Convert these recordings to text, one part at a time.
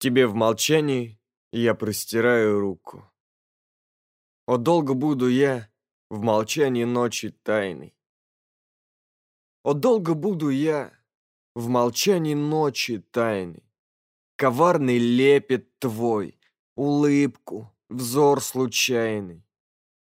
Тебе в молчании я простираю руку. О, долго буду я в молчании ночи тайной. О, долго буду я в молчании ночи тайной. Коварный лепет твой, улыбку, взор случайный.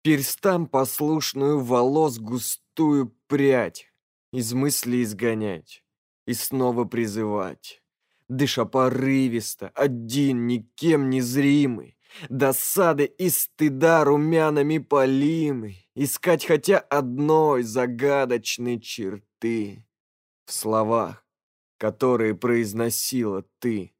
Перстам послушную волос густую прядь Из мысли изгонять и снова призывать дыша порывисто, один, никем не зримый, досады и стыда румянами полимый, искать хотя одной загадочной черты в словах, которые произносила ты,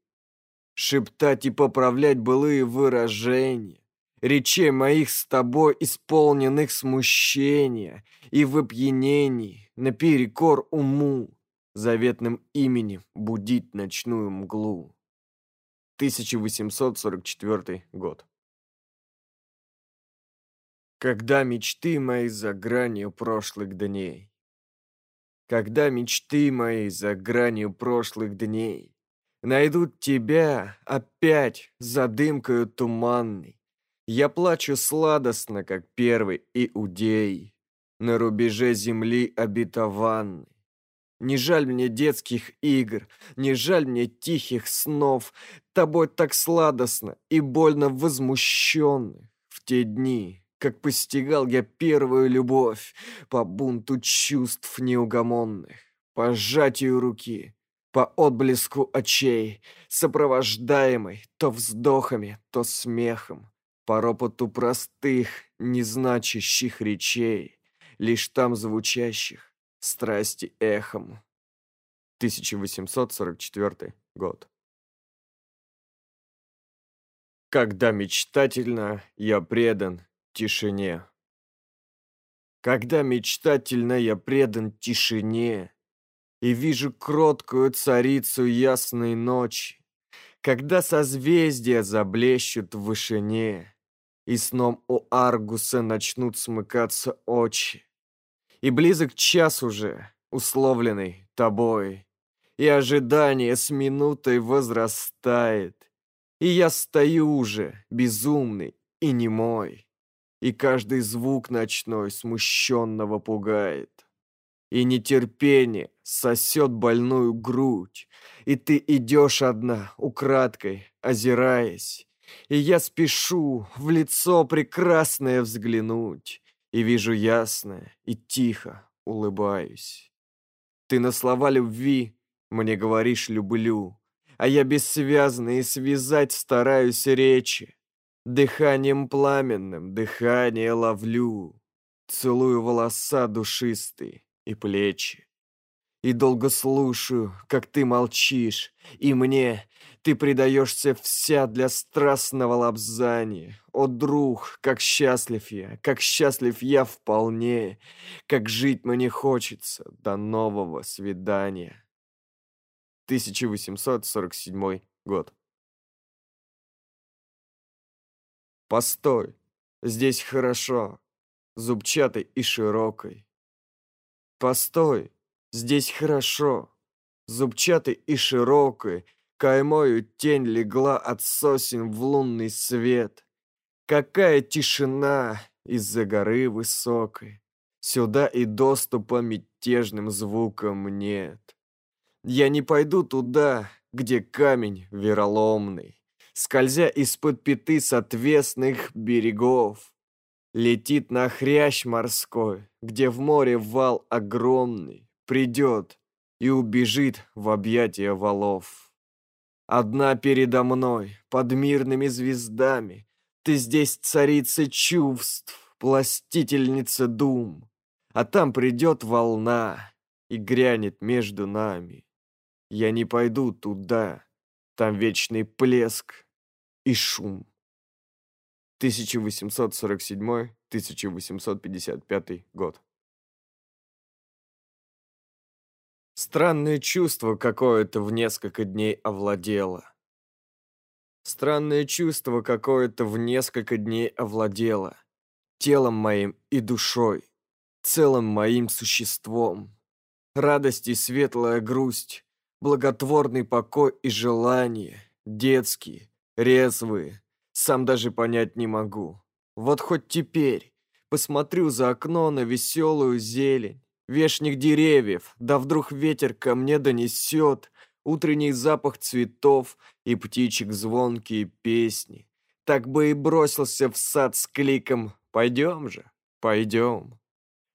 шептать и поправлять былые выражения, речей моих с тобой исполненных смущения и в опьянении наперекор уму, заветным именем будить ночную мглу. 1844 год. Когда мечты мои за гранью прошлых дней, Когда мечты мои за гранью прошлых дней Найдут тебя опять за дымкою туманной, Я плачу сладостно, как первый иудей, На рубеже земли обетованной. Не жаль мне детских игр, не жаль мне тихих снов, Тобой так сладостно и больно возмущенных В те дни, как постигал я первую любовь По бунту чувств неугомонных, По сжатию руки, по отблеску очей, Сопровождаемой то вздохами, то смехом, По ропоту простых, незначащих речей, Лишь там звучащих, страсти эхом. 1844 год. Когда мечтательно я предан тишине. Когда мечтательно я предан тишине И вижу кроткую царицу ясной ночи, Когда созвездия заблещут в вышине, И сном у Аргуса начнут смыкаться очи, и близок час уже, условленный тобой, И ожидание с минутой возрастает, И я стою уже, безумный и немой, И каждый звук ночной смущенного пугает. И нетерпение сосет больную грудь, И ты идешь одна, украдкой, озираясь, И я спешу в лицо прекрасное взглянуть, и вижу ясно, и тихо улыбаюсь. Ты на слова любви мне говоришь «люблю», А я бессвязно и связать стараюсь речи. Дыханием пламенным дыхание ловлю, Целую волоса душистые и плечи. И долго слушаю, как ты молчишь, И мне ты предаешься вся для страстного лапзания. О, друг, как счастлив я, как счастлив я вполне, Как жить мне хочется до нового свидания. 1847 год. Постой, здесь хорошо, зубчатой и широкой. Постой, здесь хорошо, зубчатой и широкой, Каймою тень легла от сосен в лунный свет. Какая тишина из-за горы высокой. Сюда и доступа мятежным звуком нет. Я не пойду туда, где камень вероломный, Скользя из-под пяты с отвесных берегов. Летит на хрящ морской, где в море вал огромный, Придет и убежит в объятия валов. Одна передо мной, под мирными звездами. Ты здесь царица чувств, пластительница дум. А там придет волна и грянет между нами. Я не пойду туда, там вечный плеск и шум. 1847-1855 год. Странное чувство какое-то в несколько дней овладело. Странное чувство какое-то в несколько дней овладело. Телом моим и душой, целым моим существом. Радость и светлая грусть, благотворный покой и желание, детские, резвые. Сам даже понять не могу. Вот хоть теперь посмотрю за окно на веселую зелень, вешних деревьев, да вдруг ветер ко мне донесет утренний запах цветов и птичек звонкие песни. Так бы и бросился в сад с кликом «Пойдем же, пойдем».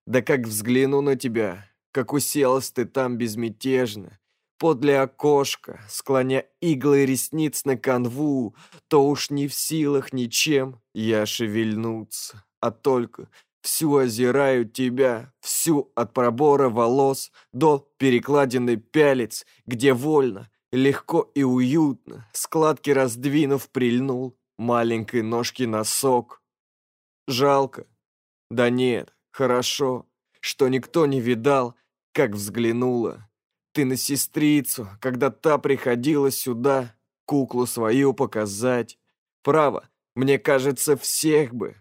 Да как взгляну на тебя, как уселась ты там безмятежно, подле окошка, склоня иглы ресниц на канву, то уж не в силах ничем я шевельнуться, а только всю озираю тебя, всю от пробора волос до перекладины пялец, где вольно, легко и уютно, складки раздвинув, прильнул маленькой ножки носок. Жалко. Да нет, хорошо, что никто не видал, как взглянула. Ты на сестрицу, когда та приходила сюда, куклу свою показать. Право, мне кажется, всех бы.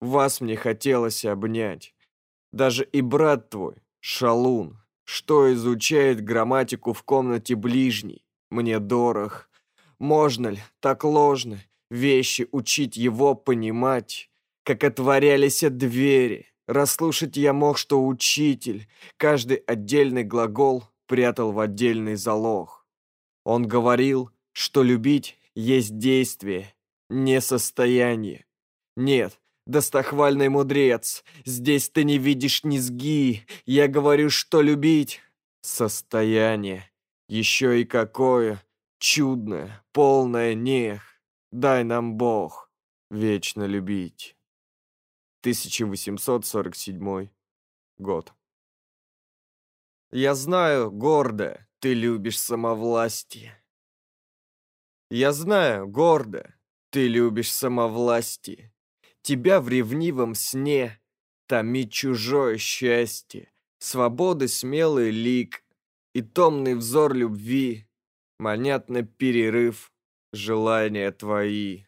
Вас мне хотелось обнять. Даже и брат твой, шалун, что изучает грамматику в комнате ближней, мне дорог. Можно ли, так ложно, вещи учить его понимать, как отворялись двери, Расслушать я мог, что учитель каждый отдельный глагол прятал в отдельный залог. Он говорил, что любить есть действие, не состояние. Нет, достохвальный мудрец, здесь ты не видишь низги. Я говорю, что любить — состояние. Еще и какое чудное, полное нех. Дай нам Бог вечно любить. 1847 год. Я знаю, гордо, ты любишь самовластие. Я знаю, гордо, ты любишь самовластие. Тебя в ревнивом сне томит чужое счастье, свободы смелый лик и томный взор любви, манят перерыв желания твои.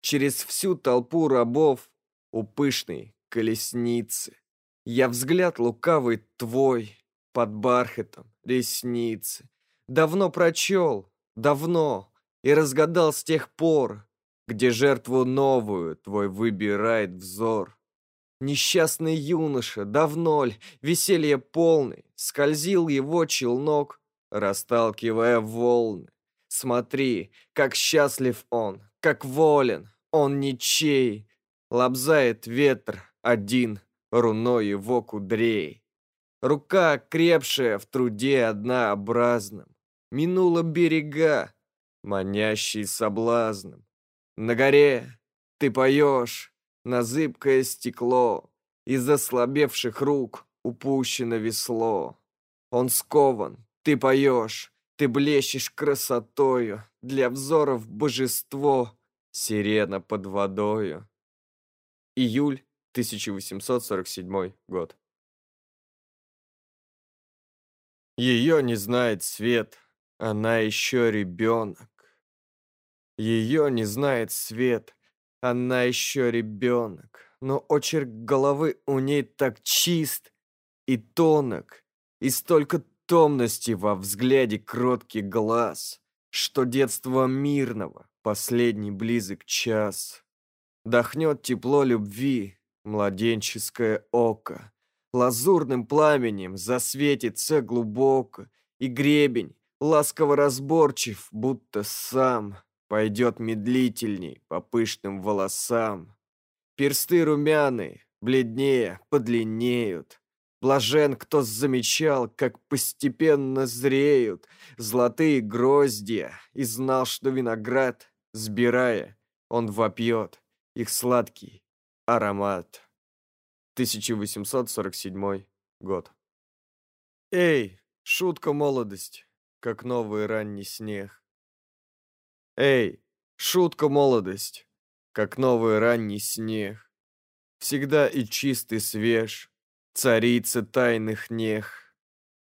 Через всю толпу рабов у пышной колесницы. Я взгляд лукавый твой под бархатом ресницы. Давно прочел, давно, и разгадал с тех пор, где жертву новую твой выбирает взор. Несчастный юноша, давно ль, веселье полный, скользил его челнок, расталкивая волны. Смотри, как счастлив он, как волен, он ничей, Лобзает ветр один руной его кудрей. Рука, крепшая в труде однообразном, Минула берега, манящий соблазном. На горе ты поешь, на зыбкое стекло, Из ослабевших рук упущено весло. Он скован, ты поешь, ты блещешь красотою, Для взоров божество, сирена под водою. Июль 1847 год. Ее не знает свет, она еще ребенок. Ее не знает свет, она еще ребенок. Но очерк головы у ней так чист и тонок, и столько томности во взгляде кроткий глаз, что детство мирного, последний близок час. Дохнет тепло любви, младенческое око. Лазурным пламенем засветится глубоко, И гребень, ласково разборчив, будто сам, Пойдет медлительней по пышным волосам. Персты румяные, бледнее, подлиннеют. Блажен, кто замечал, как постепенно зреют Золотые гроздья, и знал, что виноград, сбирая, он вопьет их сладкий аромат. 1847 год. Эй, шутка молодость, как новый ранний снег. Эй, шутка молодость, как новый ранний снег. Всегда и чистый свеж, царица тайных нех.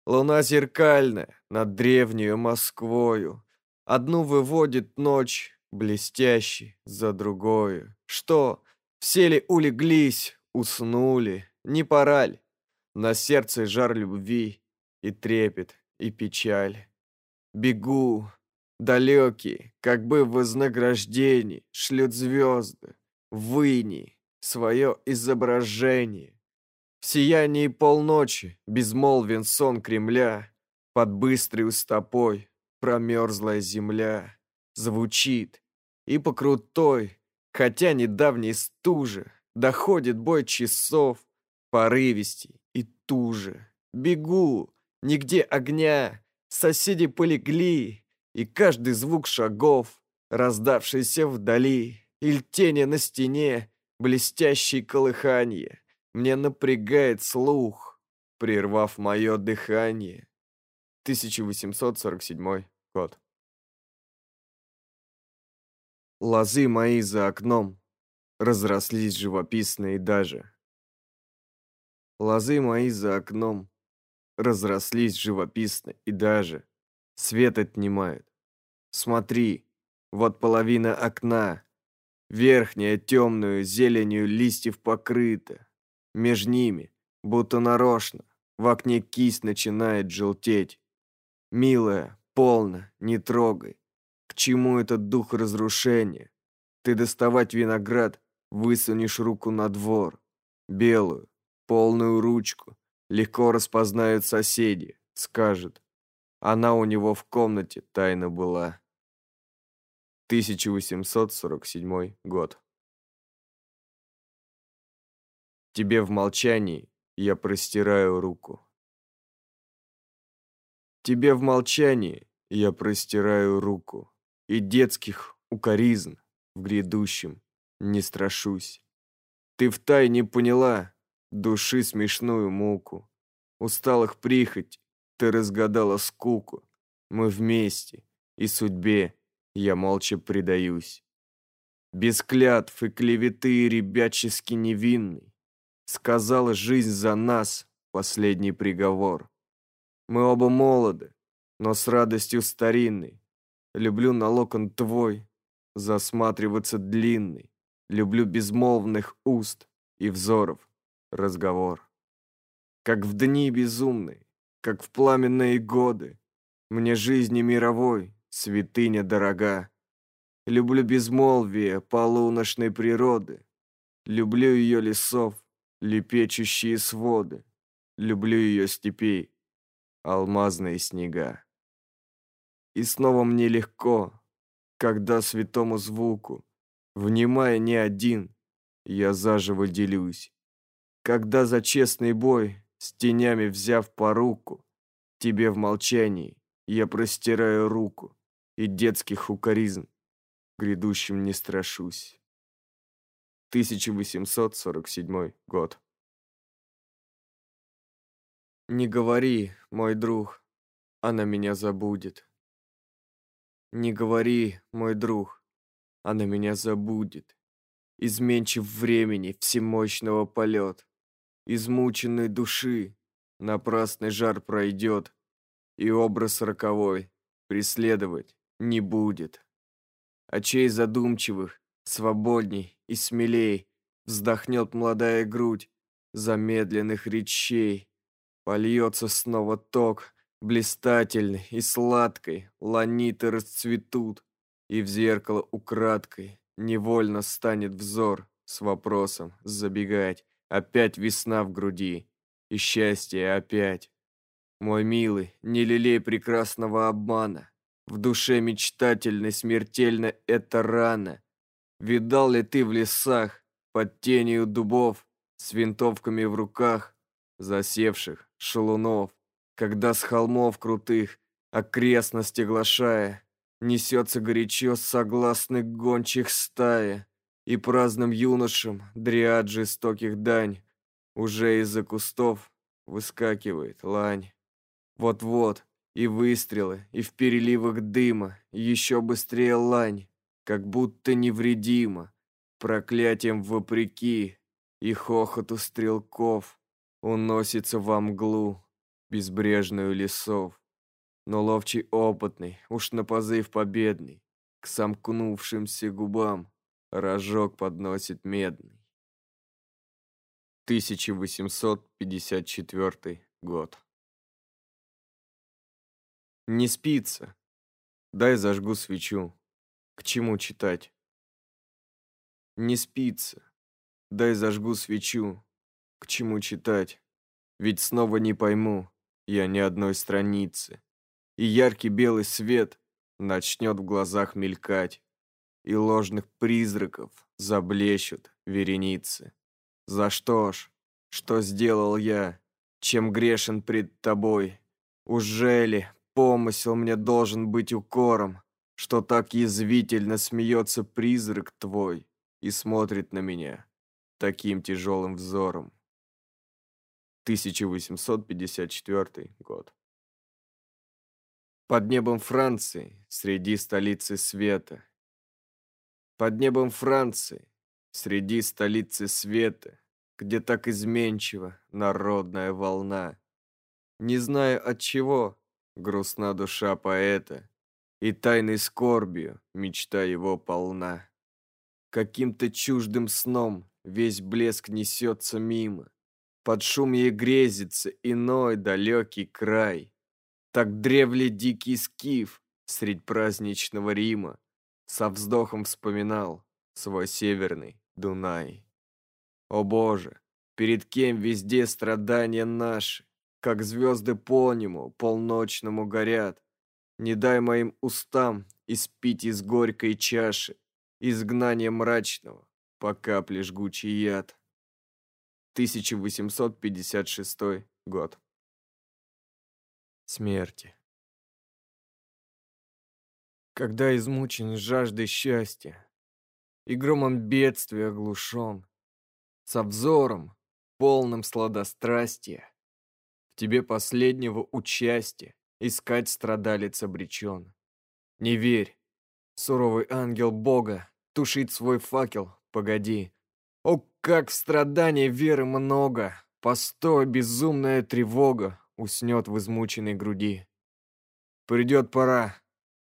Луна зеркальная над древнюю Москвою, Одну выводит ночь, блестящий за другою. Что, все ли улеглись, уснули, не пора ли? На сердце жар любви и трепет, и печаль. Бегу, Далекие, как бы в вознаграждении, шлют звезды, выни свое изображение. В сиянии полночи безмолвен сон Кремля, под быстрой стопой промерзлая земля звучит, и по крутой, хотя недавней стуже, доходит бой часов, порывистей и туже. Бегу, нигде огня, соседи полегли, и каждый звук шагов, раздавшийся вдали, или тени на стене, блестящее колыханье, мне напрягает слух, прервав мое дыхание. 1847 год. Лозы мои за окном разрослись живописные даже. Лозы мои за окном разрослись живописно и даже. Свет отнимают. Смотри, вот половина окна. Верхняя темную зеленью листьев покрыта. Меж ними, будто нарочно, в окне кисть начинает желтеть. Милая, полно, не трогай. К чему этот дух разрушения? Ты доставать виноград, высунешь руку на двор. Белую, полную ручку. Легко распознают соседи, скажет. Она у него в комнате тайна была. 1847 год. Тебе в молчании я простираю руку. Тебе в молчании я простираю руку, И детских укоризн в грядущем не страшусь. Ты втайне поняла души смешную муку, Усталых прихоть ты разгадала скуку. Мы вместе, и судьбе я молча предаюсь. Без клятв и клеветы ребячески невинный Сказала жизнь за нас последний приговор. Мы оба молоды, но с радостью старинной. Люблю на локон твой засматриваться длинный. Люблю безмолвных уст и взоров разговор. Как в дни безумные, как в пламенные годы, Мне жизни мировой святыня дорога. Люблю безмолвие полуночной природы, Люблю ее лесов, лепечущие своды, Люблю ее степей, алмазные снега. И снова мне легко, когда святому звуку, внимая не один, я заживо делюсь. Когда за честный бой, с тенями взяв по руку, тебе в молчании я простираю руку, и детских укоризн грядущим не страшусь. 1847 год. Не говори, мой друг, она меня забудет. Не говори, мой друг, она меня забудет. Изменчив времени всемощного полет, измученной души, напрасный жар пройдет, и образ роковой преследовать не будет. Очей задумчивых, свободней и смелей вздохнет молодая грудь замедленных речей, Польется снова ток, блистательный и сладкой, ланиты расцветут, и в зеркало украдкой невольно станет взор с вопросом забегать. Опять весна в груди, и счастье опять. Мой милый, не лелей прекрасного обмана, в душе мечтательной смертельно это рана. Видал ли ты в лесах, под тенью дубов, с винтовками в руках, засевших шалунов, когда с холмов крутых, окрестности глашая, несется горячо согласных гончих стая, и праздным юношам дриад жестоких дань уже из-за кустов выскакивает лань. Вот-вот, и выстрелы, и в переливах дыма, еще быстрее лань, как будто невредима, проклятием вопреки, и хохоту стрелков, Уносится во мглу, безбрежную лесов. Но ловчий опытный, уж на позыв победный, К сомкнувшимся губам рожок подносит медный. 1854 год. Не спится. дай зажгу свечу. К чему читать? Не спится, дай зажгу свечу. К чему читать? Ведь снова не пойму я ни одной страницы. И яркий белый свет начнет в глазах мелькать, И ложных призраков заблещут вереницы. За что ж, что сделал я, чем грешен пред тобой? Ужели помысел мне должен быть укором, Что так язвительно смеется призрак твой И смотрит на меня таким тяжелым взором? 1854 год. Под небом Франции, среди столицы света. Под небом Франции, среди столицы света, где так изменчива народная волна. Не знаю от чего грустна душа поэта, и тайной скорбью мечта его полна. Каким-то чуждым сном весь блеск несется мимо, под шум ей грезится иной далекий край. Так древле дикий скиф средь праздничного Рима Со вздохом вспоминал свой северный Дунай. О Боже, перед кем везде страдания наши, Как звезды по нему полночному горят. Не дай моим устам испить из горькой чаши Изгнания мрачного по капле жгучий яд. 1856 год. Смерти. Когда измучен жаждой счастья И громом бедствия оглушен, Со взором, полным сладострастия, В тебе последнего участия Искать страдалец обречен. Не верь, суровый ангел Бога Тушит свой факел, погоди, о, как в страдании веры много! Постой, безумная тревога Уснет в измученной груди. Придет пора,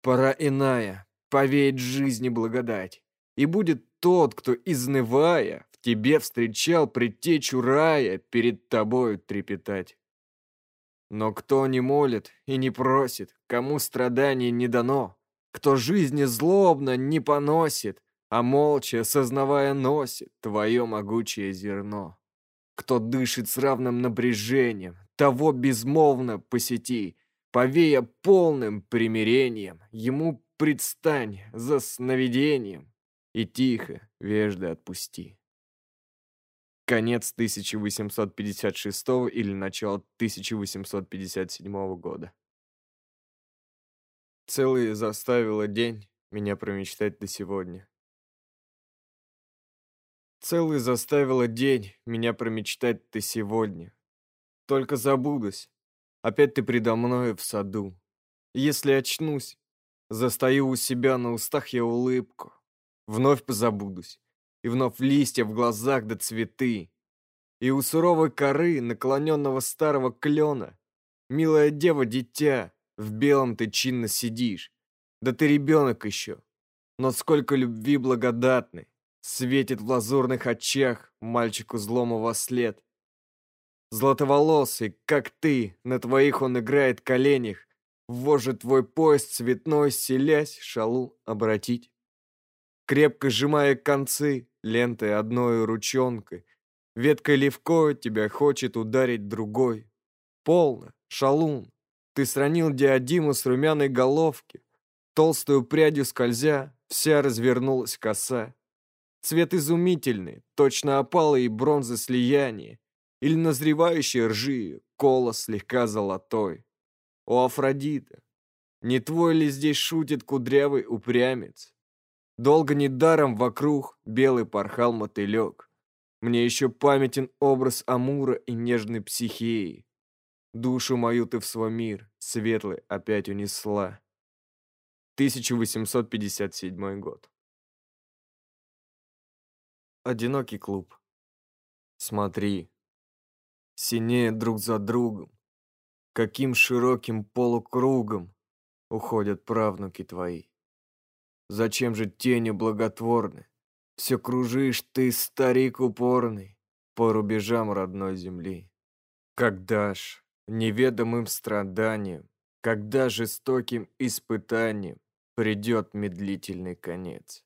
пора иная, Повеет жизни благодать. И будет тот, кто, изнывая, В тебе встречал предтечу рая Перед тобою трепетать. Но кто не молит и не просит, Кому страдание не дано, Кто жизни злобно не поносит, а молча, сознавая, носит твое могучее зерно. Кто дышит с равным напряжением, того безмолвно посети, повея полным примирением, ему предстань за сновидением и тихо, вежды отпусти. Конец 1856 или начало 1857 года. Целый заставила день меня промечтать до сегодня. Целый заставила день меня промечтать ты сегодня. Только забудусь, опять ты предо мною в саду. Если очнусь, застаю у себя на устах я улыбку. Вновь позабудусь, и вновь листья в глазах да цветы. И у суровой коры наклоненного старого клена, Милая дева-дитя, в белом ты чинно сидишь. Да ты ребенок еще, но сколько любви благодатной. Светит в лазурных очах мальчику злому во след. Златоволосый, как ты, на твоих он играет коленях, Вожит твой пояс цветной, селясь, шалу обратить. Крепко сжимая концы, лентой одной ручонкой, Веткой левкой тебя хочет ударить другой. Полно, шалун, ты сранил диадиму с румяной головки, Толстую прядью скользя, вся развернулась коса. Цвет изумительный, точно опалы и бронзы слияние, или назревающие ржи, колос слегка золотой. О, Афродита, не твой ли здесь шутит кудрявый упрямец? Долго недаром вокруг белый порхал мотылек. Мне еще памятен образ Амура и нежной психеи. Душу мою ты в свой мир, светлый, опять унесла. 1857 год. Одинокий клуб. Смотри, синее друг за другом, Каким широким полукругом Уходят правнуки твои. Зачем же тени благотворны? Все кружишь ты, старик упорный, По рубежам родной земли. Когда ж неведомым страданием, Когда жестоким испытанием придет медлительный конец.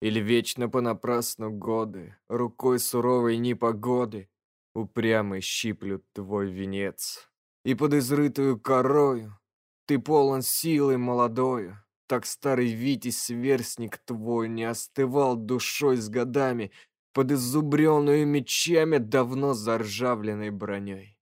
Или вечно понапрасну годы, рукой суровой непогоды, упрямый щиплют твой венец. И под изрытую корою ты полон силы молодою, так старый Витязь-сверстник твой не остывал душой с годами под изубренную мечами давно заржавленной броней.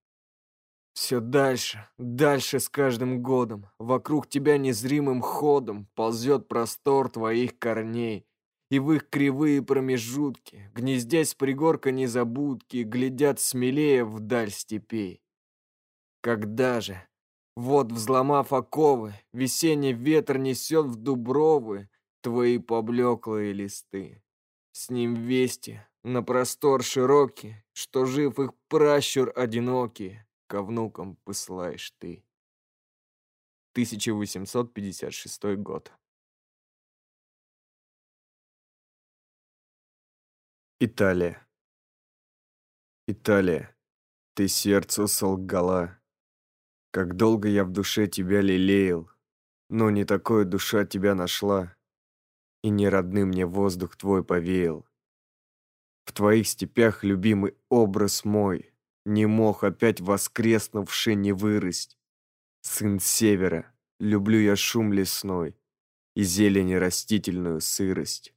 Все дальше, дальше с каждым годом, вокруг тебя незримым ходом ползет простор твоих корней, и в их кривые промежутки, гнездясь пригорка незабудки, глядят смелее вдаль степей. Когда же, вот, взломав оковы, весенний ветер несет в дубровы твои поблеклые листы. С ним вести на простор широкий, что жив их пращур одинокий, ко внукам посылаешь ты. 1856 год. Италия. Италия, ты сердцу солгала. Как долго я в душе тебя лелеял, но не такое душа тебя нашла, и не родным мне воздух твой повеял. В твоих степях любимый образ мой не мог опять воскреснувши не вырасти. Сын севера, люблю я шум лесной и зелень растительную сырость.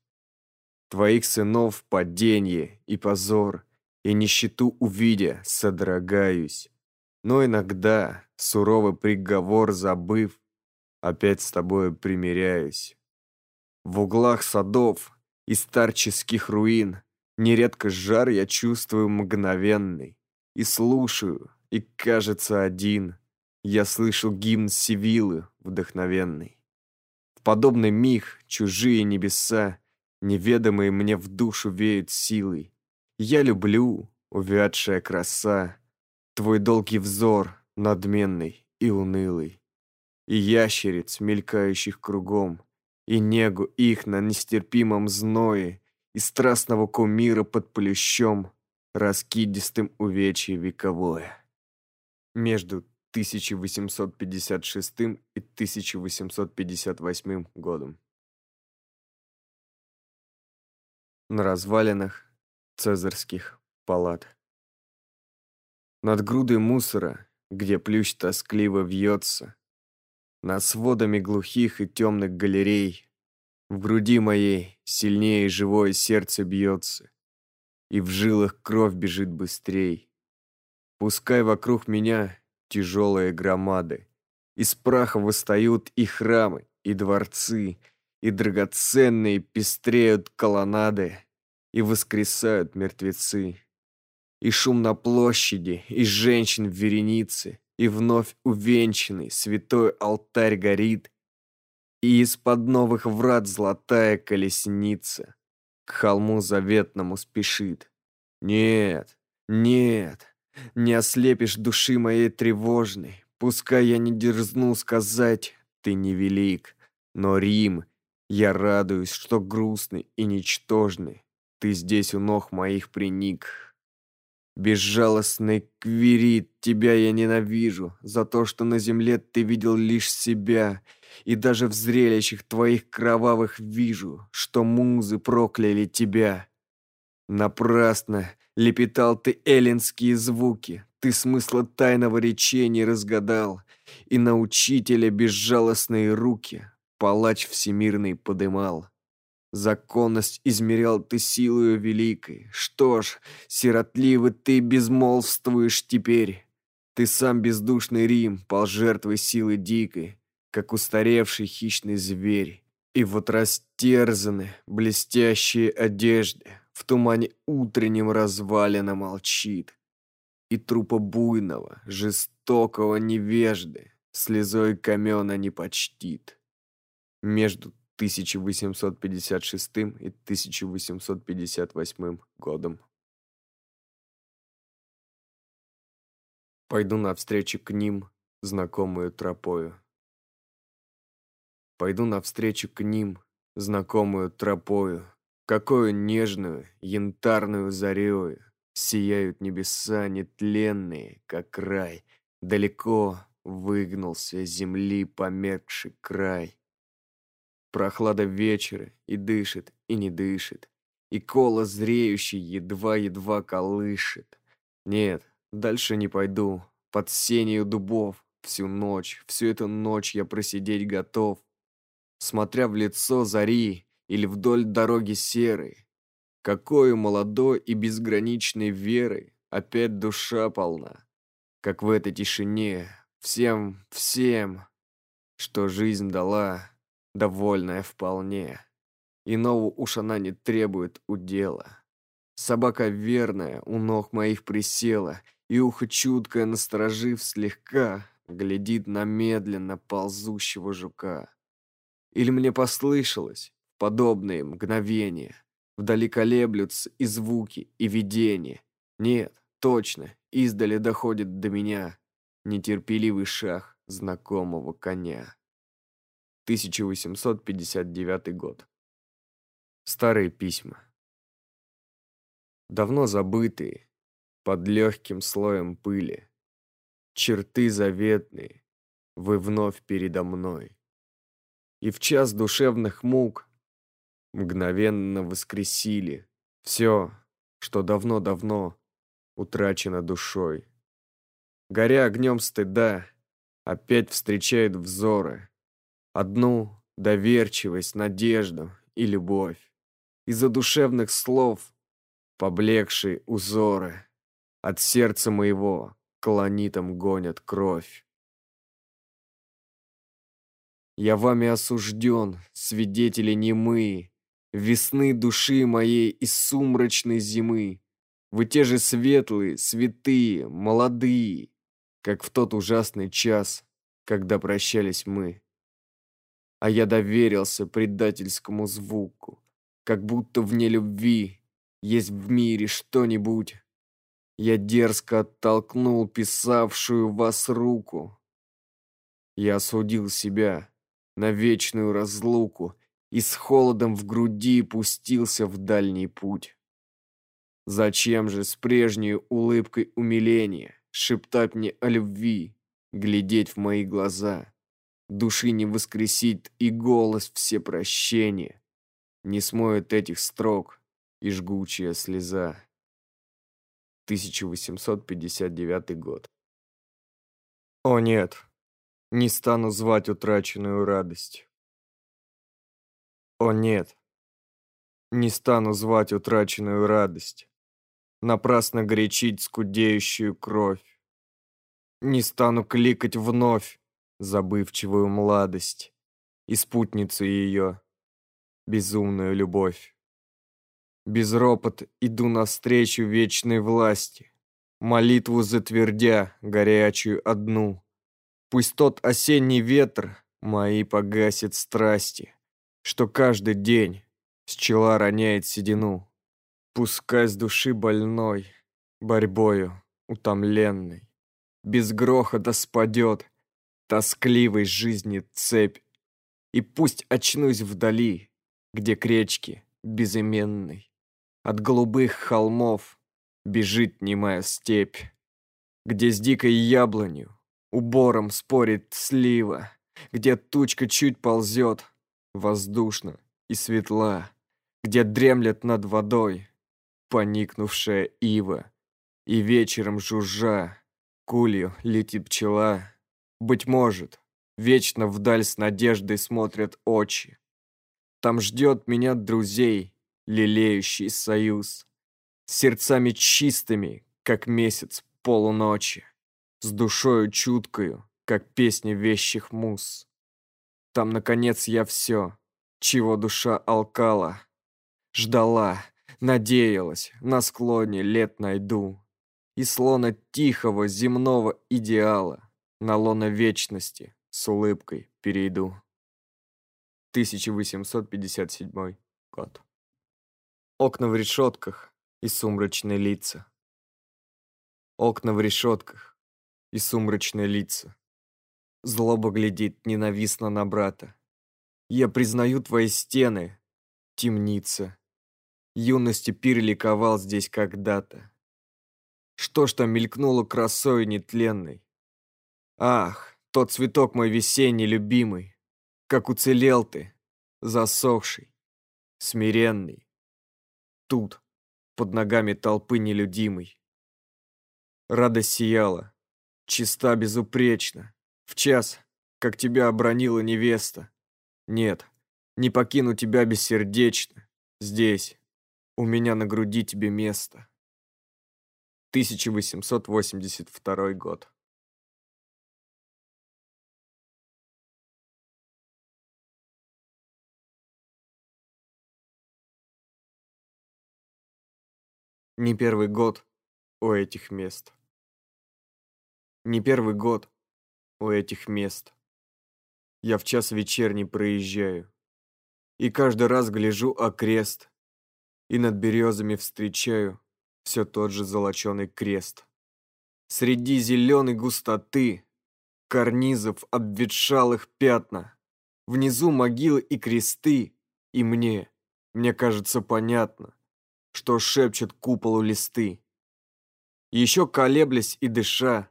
Твоих сынов паденье и позор, и нищету увидя, содрогаюсь. Но иногда, суровый приговор забыв, Опять с тобой примиряюсь. В углах садов и старческих руин Нередко жар я чувствую мгновенный. И слушаю, и кажется один. Я слышу гимн Сивилы вдохновенный. В подобный миг чужие небеса, Неведомые мне в душу веют силой. Я люблю, увядшая краса, Твой долгий взор, надменный и унылый, И ящериц, мелькающих кругом, И негу их на нестерпимом зное, И страстного кумира под плющом, Раскидистым увечье вековое. Между 1856 и 1858 годом. На развалинах цезарских палат. Над грудой мусора, где плющ тоскливо вьется, Над сводами глухих и темных галерей, В груди моей сильнее живое сердце бьется, И в жилах кровь бежит быстрей. Пускай вокруг меня тяжелые громады, Из праха восстают и храмы, и дворцы, И драгоценные пестреют колоннады, И воскресают мертвецы. И шум на площади, и женщин в веренице, И вновь увенчанный святой алтарь горит, И из-под новых врат золотая колесница К холму заветному спешит. Нет, нет, не ослепишь души моей тревожной, Пускай я не дерзну сказать, ты невелик, Но Рим, я радуюсь, что грустный и ничтожный, Ты здесь у ног моих приник, Безжалостный Квирит, тебя я ненавижу за то, что на земле ты видел лишь себя, и даже в зрелищах твоих кровавых вижу, что музы прокляли тебя. Напрасно лепетал ты эллинские звуки, ты смысла тайного речения разгадал, и на учителя безжалостные руки палач всемирный подымал. Законность измерял ты силою великой. Что ж, сиротливый ты безмолвствуешь теперь. Ты сам бездушный Рим пал жертвой силы дикой, как устаревший хищный зверь. И вот растерзаны блестящие одежды, в тумане утреннем развалина молчит. И трупа буйного, жестокого невежды слезой камена не почтит. Между 1856 и 1858 годом. Пойду навстречу к ним, знакомую тропою. Пойду навстречу к ним, знакомую тропою, Какую нежную, янтарную зарею Сияют небеса нетленные, как рай, Далеко выгнулся земли померкший край. Прохлада вечера и дышит, и не дышит. И коло зреющий едва-едва колышет. Нет, дальше не пойду. Под сенью дубов всю ночь, всю эту ночь я просидеть готов. Смотря в лицо зари или вдоль дороги серой. Какой молодой и безграничной верой опять душа полна. Как в этой тишине всем, всем, что жизнь дала, довольная вполне. Иного уж она не требует удела. Собака верная у ног моих присела, и ухо чуткое, насторожив слегка, глядит на медленно ползущего жука. Или мне послышалось подобные мгновения, вдали колеблются и звуки, и видения. Нет, точно, издали доходит до меня нетерпеливый шаг знакомого коня. 1859 год. Старые письма. Давно забытые, под легким слоем пыли. Черты заветные, вы вновь передо мной. И в час душевных мук мгновенно воскресили все, что давно-давно утрачено душой. Горя огнем стыда, опять встречают взоры, Одну доверчивость, надежду и любовь. Из-за душевных слов поблекшие узоры От сердца моего колонитом гонят кровь. Я вами осужден, свидетели немые, Весны души моей и сумрачной зимы. Вы те же светлые, святые, молодые, Как в тот ужасный час, когда прощались мы. А я доверился предательскому звуку, как будто вне любви есть в мире что-нибудь. Я дерзко оттолкнул писавшую вас руку. Я осудил себя на вечную разлуку и с холодом в груди пустился в дальний путь. Зачем же с прежней улыбкой умиления шептать мне о любви, глядеть в мои глаза? Души не воскресит и голос все прощения. Не смоет этих строк и жгучая слеза. 1859 год. О нет, не стану звать утраченную радость. О нет, не стану звать утраченную радость. Напрасно горячить скудеющую кровь. Не стану кликать вновь, забывчивую младость и спутницу ее, безумную любовь. Без ропот иду навстречу вечной власти, молитву затвердя, горячую одну. Пусть тот осенний ветер мои погасит страсти, что каждый день с чела роняет седину. Пускай с души больной, борьбою утомленной, без грохота спадет тоскливой жизни цепь. И пусть очнусь вдали, где к речке безыменной, От голубых холмов бежит немая степь, Где с дикой яблонью убором спорит слива, Где тучка чуть ползет, воздушно и светла, Где дремлет над водой поникнувшая ива, И вечером жужжа кулью летит пчела, быть может, вечно вдаль с надеждой смотрят очи. Там ждет меня друзей, лелеющий союз, сердцами чистыми, как месяц полуночи, С душою чуткою, как песни вещих мус. Там, наконец, я все, чего душа алкала, Ждала, надеялась, на склоне лет найду, И слона тихого земного идеала на лоно вечности с улыбкой перейду. 1857 год. Окна в решетках и сумрачные лица. Окна в решетках и сумрачные лица. Злоба глядит ненавистно на брата. Я признаю твои стены, темница. Юности пир ликовал здесь когда-то. Что ж там мелькнуло красой нетленной? Ах, тот цветок мой весенний любимый, как уцелел ты, засохший, смиренный. Тут, под ногами толпы нелюдимой. Радость сияла, чиста безупречно, в час, как тебя обронила невеста. Нет, не покину тебя бессердечно, здесь, у меня на груди тебе место. 1882 год. Не первый год у этих мест. Не первый год у этих мест. Я в час вечерний проезжаю, И каждый раз гляжу окрест, И над березами встречаю Все тот же золоченый крест. Среди зеленой густоты Карнизов обветшалых пятна, Внизу могилы и кресты, И мне, мне кажется понятно, что шепчет куполу листы. Еще колеблясь и дыша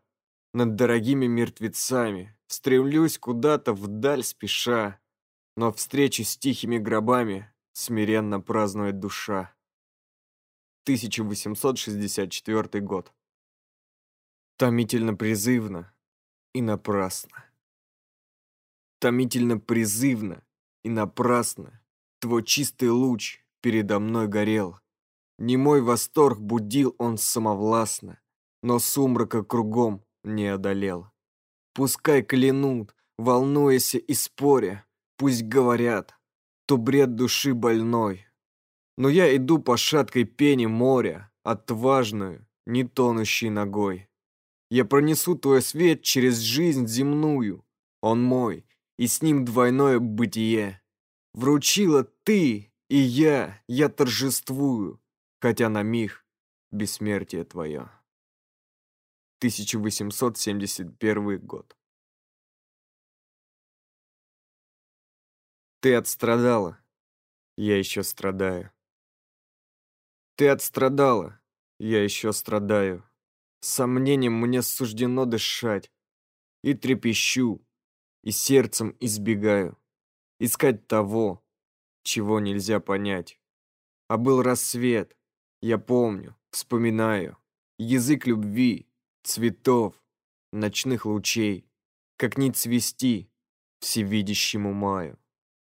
над дорогими мертвецами, стремлюсь куда-то вдаль спеша, но встречи с тихими гробами смиренно празднует душа. 1864 год. Томительно призывно и напрасно. Томительно призывно и напрасно Твой чистый луч передо мной горел. Не мой восторг будил он самовластно, но сумрака кругом не одолел. Пускай клянут, волнуясь и споря, пусть говорят, то бред души больной. Но я иду по шаткой пене моря, отважную, не тонущей ногой. Я пронесу твой свет через жизнь земную, он мой, и с ним двойное бытие. Вручила ты и я, я торжествую, хотя на миг бессмертие твое. 1871 год. Ты отстрадала, я еще страдаю. Ты отстрадала, я еще страдаю. Сомнением мне суждено дышать. И трепещу, и сердцем избегаю. Искать того, чего нельзя понять. А был рассвет, я помню, вспоминаю, язык любви, цветов, ночных лучей, как не цвести всевидящему маю,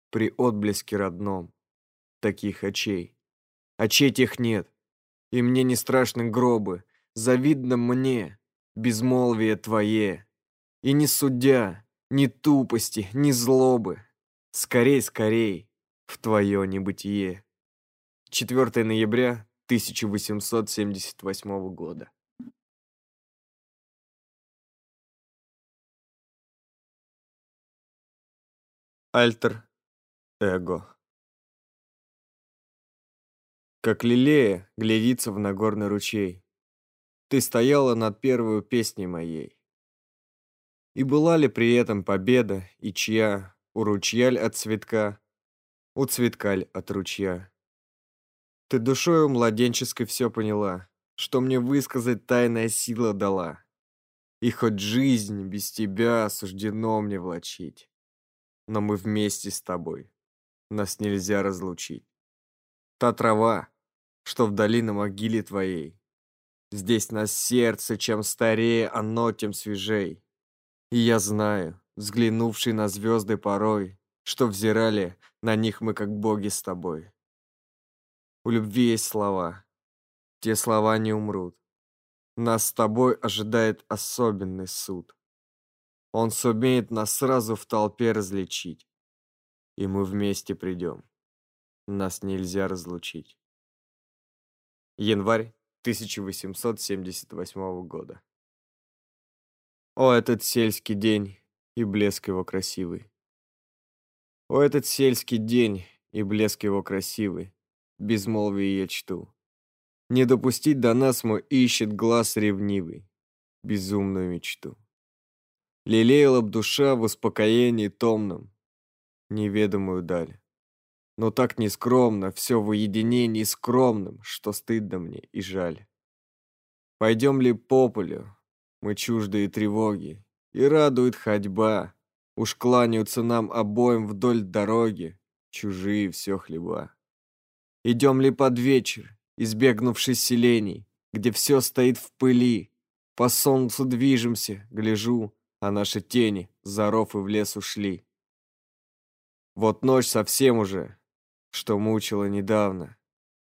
при отблеске родном таких очей. Очей тех нет, и мне не страшны гробы, завидно мне безмолвие твое, и не судя, ни тупости, ни злобы, скорей, скорей в твое небытие. 4 ноября 1878 года. Альтер Эго Как лилея глядится в Нагорный ручей, Ты стояла над первой песней моей. И была ли при этом победа, и чья, У ручьяль от цветка, у цветкаль от ручья? Ты душою младенческой все поняла, что мне высказать тайная сила дала. И хоть жизнь без тебя суждено мне влачить, но мы вместе с тобой, нас нельзя разлучить. Та трава, что вдали на могиле твоей, здесь на сердце, чем старее оно, тем свежей. И я знаю, взглянувший на звезды порой, что взирали на них мы как боги с тобой. У любви есть слова. Те слова не умрут. Нас с тобой ожидает особенный суд. Он сумеет нас сразу в толпе различить. И мы вместе придем. Нас нельзя разлучить. Январь 1878 года. О, этот сельский день и блеск его красивый. О, этот сельский день и блеск его красивый безмолвие я чту. Не допустить до нас мой ищет глаз ревнивый, безумную мечту. Лелеяла б душа в успокоении томном, неведомую даль. Но так нескромно, все в уединении скромным, что стыдно мне и жаль. Пойдем ли по полю, мы чуждые тревоги, и радует ходьба, уж кланяются нам обоим вдоль дороги, чужие все хлеба. Идем ли под вечер, избегнувшись селений, где все стоит в пыли, по солнцу движемся, гляжу, а наши тени за ров и в лес ушли. Вот ночь совсем уже, что мучила недавно,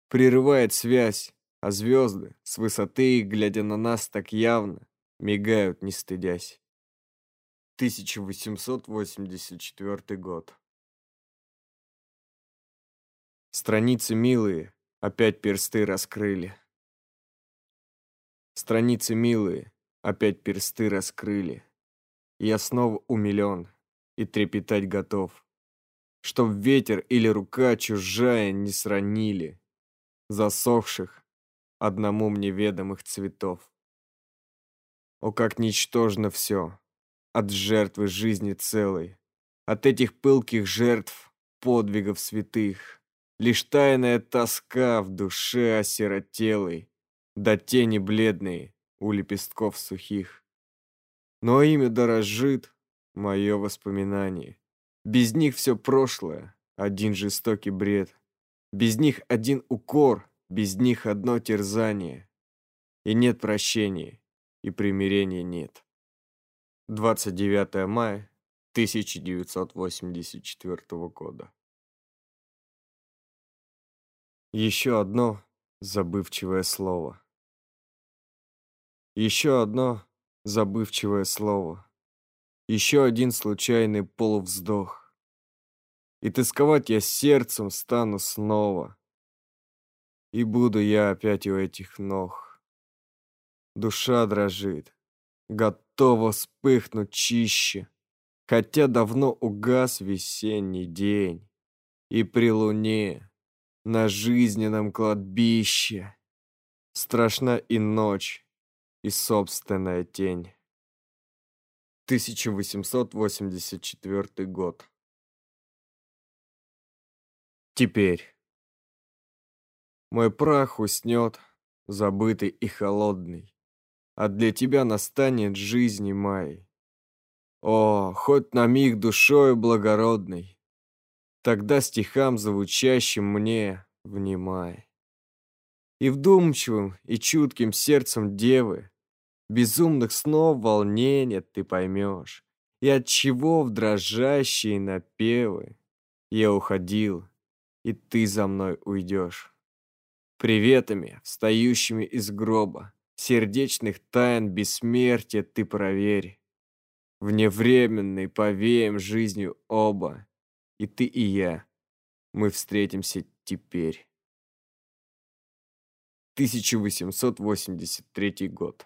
прерывает связь, а звезды с высоты, глядя на нас так явно, мигают, не стыдясь. 1884 год. Страницы милые, опять персты раскрыли. Страницы милые, опять персты раскрыли. Я снова умилен и трепетать готов, Чтоб ветер или рука чужая не сранили Засохших, одному мне ведомых цветов. О, как ничтожно все, от жертвы жизни целой, От этих пылких жертв, подвигов святых, Лишь тайная тоска в душе осиротелой, Да тени бледные у лепестков сухих. Но имя дорожит мое воспоминание. Без них все прошлое, один жестокий бред. Без них один укор, без них одно терзание. И нет прощения, и примирения нет. 29 мая 1984 года. Еще одно забывчивое слово. Еще одно забывчивое слово. Еще один случайный полувздох. И тосковать я сердцем стану снова. И буду я опять у этих ног. Душа дрожит, готова вспыхнуть чище, Хотя давно угас весенний день. И при луне на жизненном кладбище Страшна и ночь, и собственная тень. 1884 год. Теперь. Мой прах уснет, забытый и холодный, А для тебя настанет жизни май. О, хоть на миг душою благородной, Тогда стихам, звучащим мне, внимай. И вдумчивым, и чутким сердцем девы Безумных снов волнения ты поймешь, И от чего в дрожащие напевы Я уходил, и ты за мной уйдешь. Приветами, встающими из гроба, Сердечных тайн бессмертия ты проверь. Вневременный повеем жизнью оба, И ты, и я, мы встретимся теперь. 1883 год.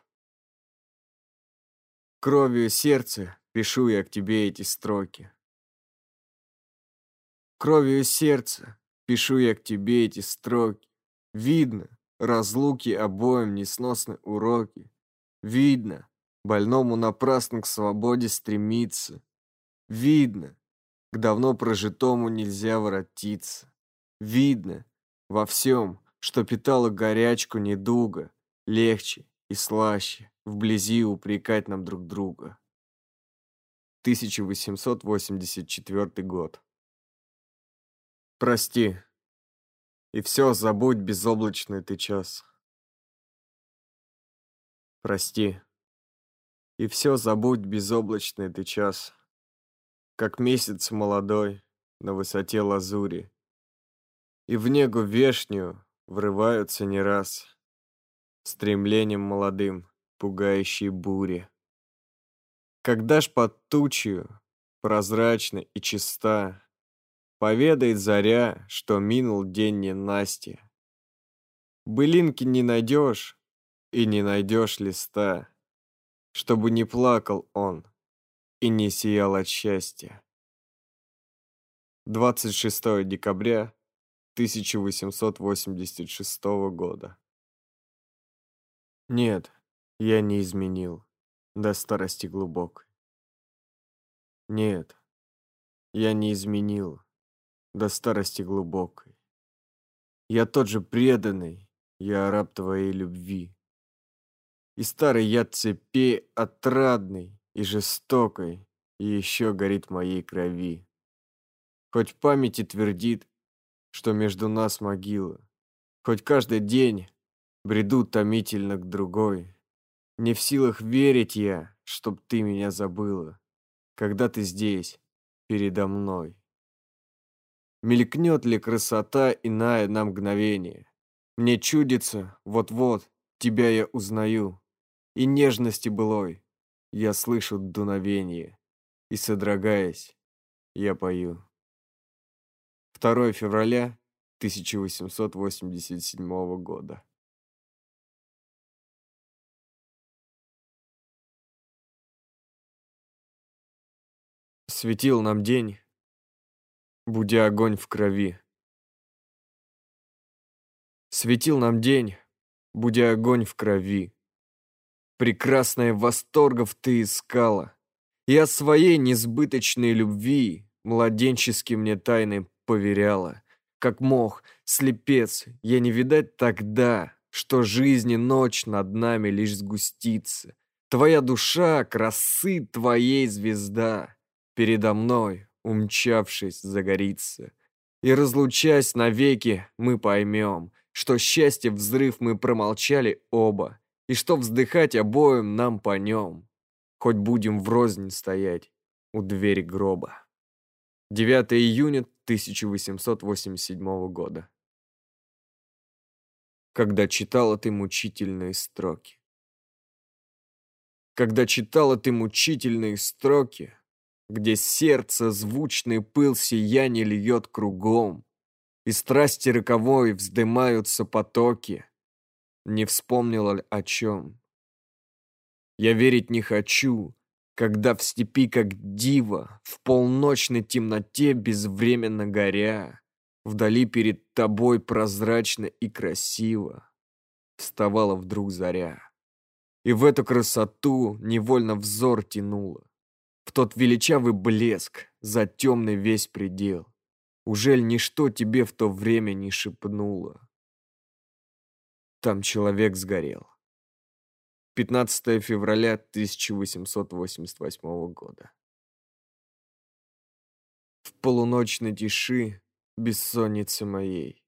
Кровью сердца пишу я к тебе эти строки. Кровью сердца пишу я к тебе эти строки. Видно, разлуки обоим несносны уроки. Видно, больному напрасно к свободе стремиться. Видно, к давно прожитому нельзя воротиться. Видно, во всем, что питало горячку недуга, легче и слаще вблизи упрекать нам друг друга. 1884 год. Прости, и все забудь безоблачный ты час. Прости, и все забудь безоблачный ты час, Как месяц молодой на высоте лазури, И в негу вешнюю врываются не раз Стремлением молодым пугающей бури. Когда ж под тучью, прозрачно и чиста, Поведает заря, что минул день ненастья. Былинки не найдешь, и не найдешь листа, Чтобы не плакал он и не сиял от счастья. 26 декабря 1886 года. Нет, я не изменил до старости глубокой. Нет, я не изменил до старости глубокой. Я тот же преданный, я раб твоей любви. И старый яд цепи отрадный и жестокой, и еще горит моей крови. Хоть памяти твердит, что между нас могила. Хоть каждый день бреду томительно к другой. Не в силах верить я, чтоб ты меня забыла, когда ты здесь, передо мной. Мелькнет ли красота иная на мгновение? Мне чудится, вот-вот, тебя я узнаю, и нежности былой я слышу дуновение, и, содрогаясь, я пою. 2 февраля 1887 года. Светил нам день, будя огонь в крови. Светил нам день, будя огонь в крови. Прекрасное восторгов ты искала, И о своей несбыточной любви Младенчески мне тайны поверяла. Как мог, слепец, я не видать тогда, Что жизни ночь над нами лишь сгустится. Твоя душа, красы твоей звезда, Передо мной умчавшись, загорится. И разлучаясь навеки, мы поймем, что счастье взрыв мы промолчали оба, и что вздыхать обоим нам по нем, хоть будем врознь стоять у двери гроба. 9 июня 1887 года. Когда читала ты мучительные строки. Когда читала ты мучительные строки, где сердце звучный пыл сияние льет кругом, и страсти роковой вздымаются потоки, не вспомнила о чем. Я верить не хочу, когда в степи, как дива, в полночной темноте безвременно горя, вдали перед тобой прозрачно и красиво вставала вдруг заря. И в эту красоту невольно взор тянула в тот величавый блеск, за темный весь предел. Ужель ничто тебе в то время не шепнуло? Там человек сгорел. 15 февраля 1888 года. В полуночной тиши бессонницы моей.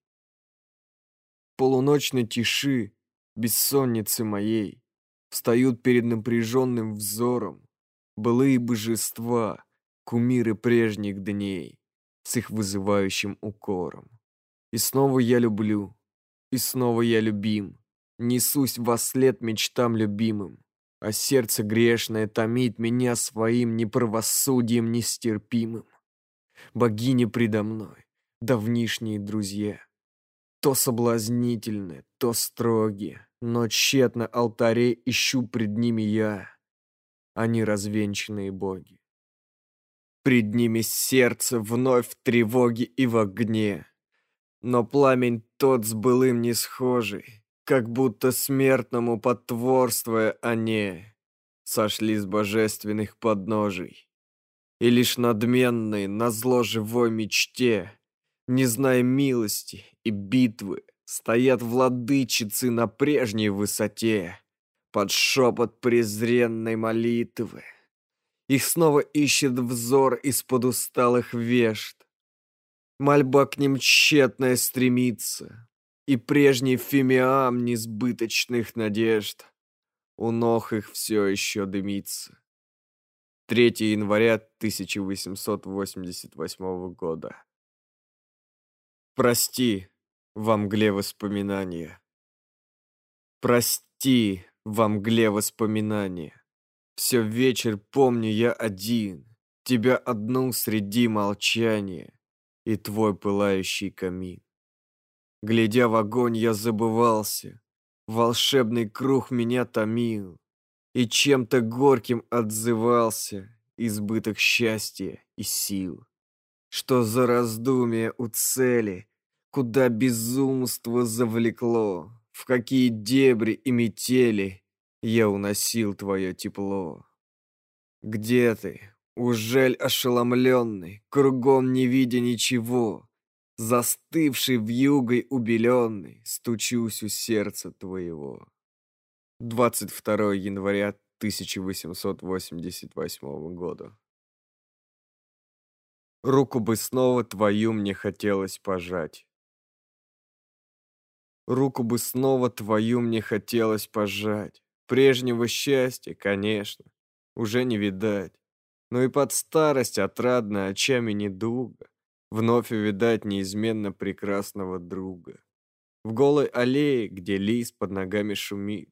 В полуночной тиши бессонницы моей встают перед напряженным взором былые божества, кумиры прежних дней, с их вызывающим укором. И снова я люблю, и снова я любим, несусь во след мечтам любимым, а сердце грешное томит меня своим неправосудием нестерпимым. Богини предо мной, давнишние друзья, то соблазнительны, то строгие, но тщетно алтарей ищу пред ними я они развенчанные боги. Пред ними сердце вновь в тревоге и в огне, но пламень тот с былым не схожий, как будто смертному потворствуя они, сошли с божественных подножий. И лишь надменные, на зло живой мечте, не зная милости и битвы, стоят владычицы на прежней высоте под шепот презренной молитвы. Их снова ищет взор из-под усталых вешт. Мольба к ним тщетная стремится, И прежний фимиам несбыточных надежд У ног их все еще дымится. 3 января 1888 года. Прости во мгле воспоминания. Прости, во мгле воспоминания. Все вечер помню я один, тебя одну среди молчания и твой пылающий камин. Глядя в огонь, я забывался, волшебный круг меня томил, и чем-то горьким отзывался избыток счастья и сил. Что за раздумие у цели, куда безумство завлекло, в какие дебри и метели я уносил твое тепло. Где ты, ужель ошеломленный, кругом не видя ничего, застывший в югой убеленный, стучусь у сердца твоего. 22 января 1888 года. Руку бы снова твою мне хотелось пожать. Руку бы снова твою мне хотелось пожать. Прежнего счастья, конечно, уже не видать. Но и под старость отрадно очами недуга Вновь увидать неизменно прекрасного друга. В голой аллее, где лис под ногами шумит,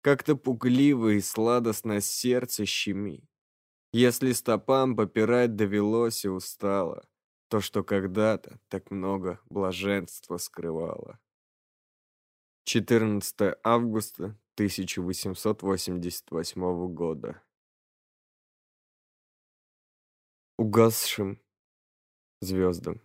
Как-то пугливо и сладостно сердце щемит. Если стопам попирать довелось и устало, То, что когда-то так много блаженства скрывало. 14 августа 1888 года. Угасшим звездам.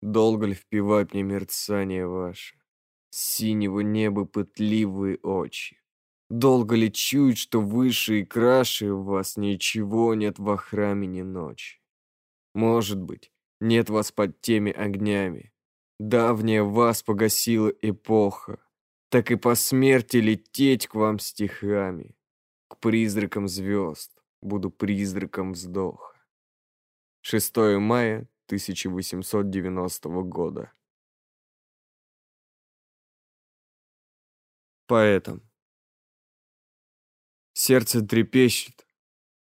Долго ли впивать мне мерцание ваше, Синего неба пытливые очи? Долго ли чуять, что выше и краше вас Ничего нет во храме ни ночи? Может быть, нет вас под теми огнями, Давняя вас погасила эпоха, Так и по смерти лететь к вам стихами, К призракам звезд буду призраком вздоха. 6 мая 1890 года. Поэтом. Сердце трепещет,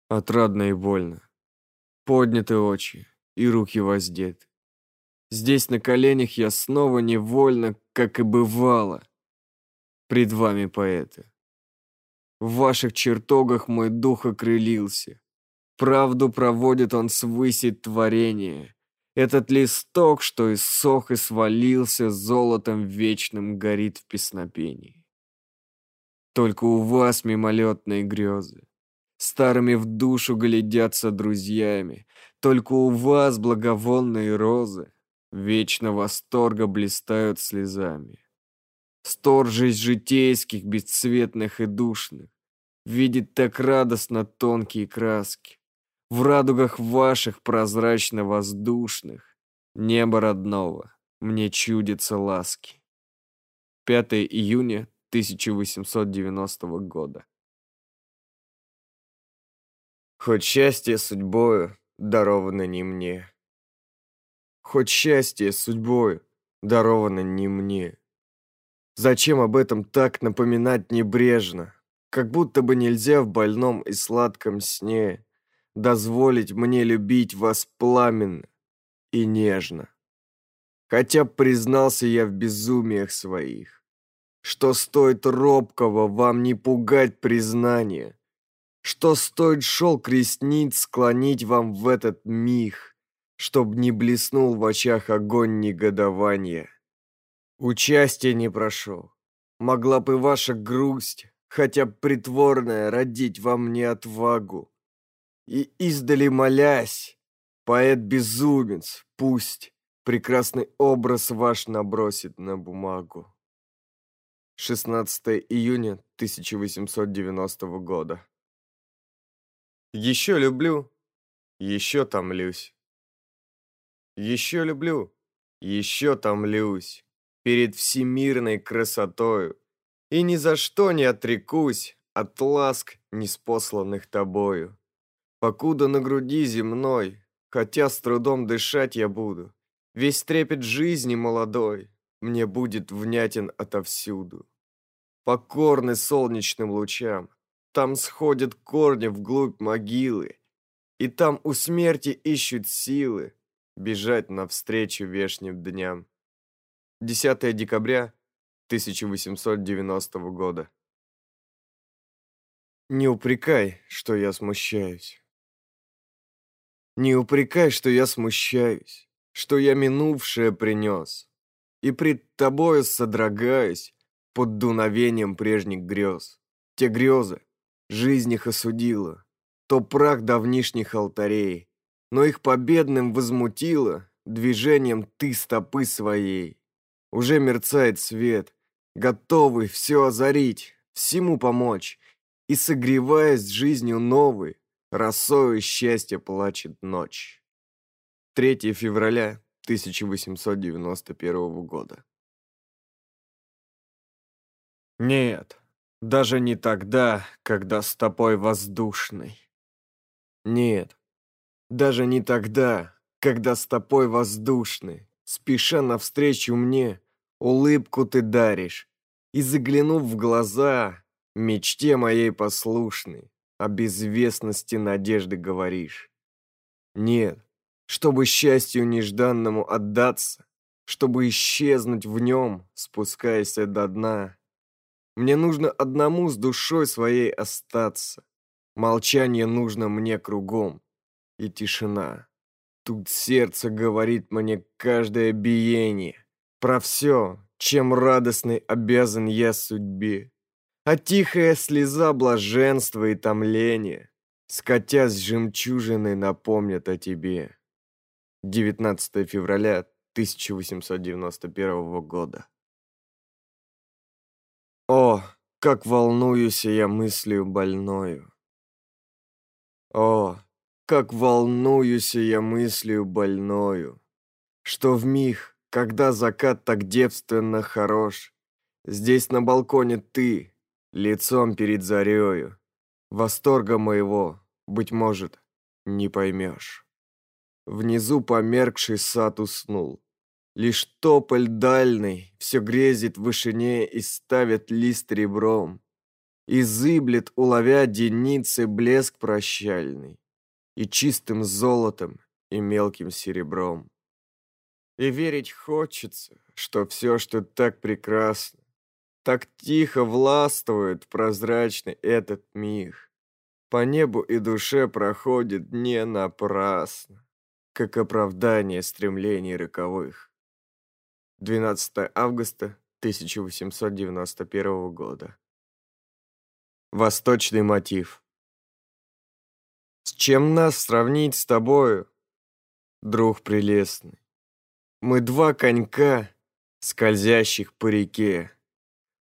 отрадно и больно. Подняты очи и руки воздеты. Здесь на коленях я снова невольно, как и бывало, пред вами поэты. В ваших чертогах мой дух окрылился, Правду проводит он свыси творения. Этот листок, что иссох и свалился, Золотом вечным горит в песнопении. Только у вас мимолетные грезы, Старыми в душу глядятся друзьями, Только у вас благовонные розы Вечно восторга блистают слезами. Сторжись житейских, бесцветных и душных, Видит так радостно тонкие краски. В радугах ваших прозрачно-воздушных Небо родного мне чудится ласки. 5 июня 1890 года. Хоть счастье судьбою даровано не мне, Хоть счастье судьбою даровано не мне. Зачем об этом так напоминать небрежно, Как будто бы нельзя в больном и сладком сне дозволить мне любить вас пламенно и нежно. Хотя признался я в безумиях своих, что стоит робкого вам не пугать признание, что стоит шелк ресниц склонить вам в этот миг, чтоб не блеснул в очах огонь негодования. Участия не прошу, могла бы ваша грусть, хотя притворная, родить во мне отвагу, и издали молясь, поэт-безумец, пусть прекрасный образ ваш набросит на бумагу. 16 июня 1890 года. Еще люблю, еще томлюсь. Еще люблю, еще томлюсь перед всемирной красотою и ни за что не отрекусь от ласк, неспосланных тобою. Покуда на груди земной, хотя с трудом дышать я буду, Весь трепет жизни молодой мне будет внятен отовсюду. Покорный солнечным лучам, там сходят корни вглубь могилы, И там у смерти ищут силы бежать навстречу вешним дням. 10 декабря 1890 года. Не упрекай, что я смущаюсь. Не упрекай, что я смущаюсь, Что я минувшее принес, И пред тобою содрогаюсь Под дуновением прежних грез. Те грезы, жизнь их осудила, То прах давнишних алтарей, Но их победным возмутило Движением ты стопы своей. Уже мерцает свет, готовый все озарить, Всему помочь, и согреваясь жизнью новой, Росою счастья плачет ночь. 3 февраля 1891 года. Нет, даже не тогда, когда с тобой воздушной. Нет, Даже не тогда, когда с тобой воздушный, спеша навстречу мне, улыбку ты даришь, и заглянув в глаза, мечте моей послушной, о безвестности надежды говоришь. Нет, чтобы счастью нежданному отдаться, чтобы исчезнуть в нем, спускаясь до дна, мне нужно одному с душой своей остаться. Молчание нужно мне кругом. И тишина. Тут сердце говорит мне каждое биение. Про все, чем радостный обязан я судьбе. А тихая слеза блаженства и томления, Скатясь жемчужиной, напомнят о тебе. 19 февраля 1891 года. О, как волнуюсь я мыслью больною! О, как волнуюсь я мыслью больною, Что в миг, когда закат так девственно хорош, Здесь на балконе ты, лицом перед зарею, Восторга моего, быть может, не поймешь. Внизу померкший сад уснул. Лишь тополь дальний все грезит в вышине и ставит лист ребром. И зыблет, уловя деницы блеск прощальный, И чистым золотом, и мелким серебром. И верить хочется, что все, что так прекрасно, Так тихо властвует прозрачный этот миг, По небу и душе проходит не напрасно, Как оправдание стремлений роковых. 12 августа 1891 года. Восточный мотив. С чем нас сравнить с тобою, друг прелестный? Мы два конька, скользящих по реке.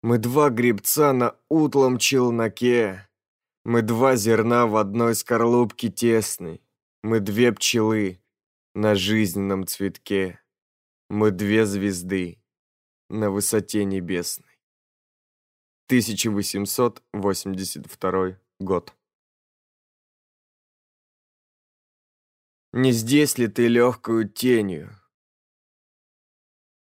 Мы два гребца на утлом челноке. Мы два зерна в одной скорлупке тесной. Мы две пчелы на жизненном цветке. Мы две звезды на высоте небесной. 1882 год. Не здесь ли ты легкую тенью?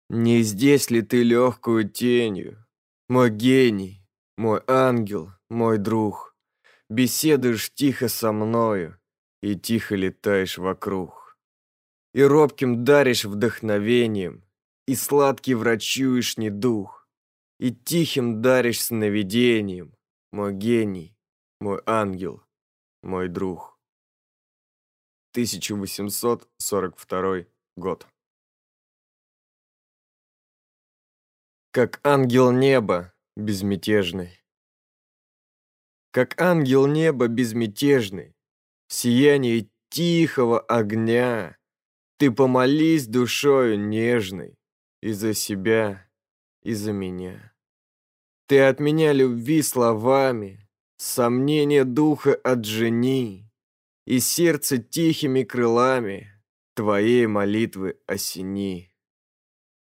Не здесь ли ты легкую тенью? Мой гений, мой ангел, мой друг. Беседуешь тихо со мною и тихо летаешь вокруг. И робким даришь вдохновением, И сладкий врачуешь недух, И тихим даришь сновидением, Мой гений, мой ангел, мой друг. 1842 год. Как ангел неба безмятежный. Как ангел неба безмятежный, В сиянии тихого огня ты помолись душою нежной И за себя, и за меня. Ты от меня любви словами, Сомнения духа отжени, И сердце тихими крылами Твоей молитвы осени.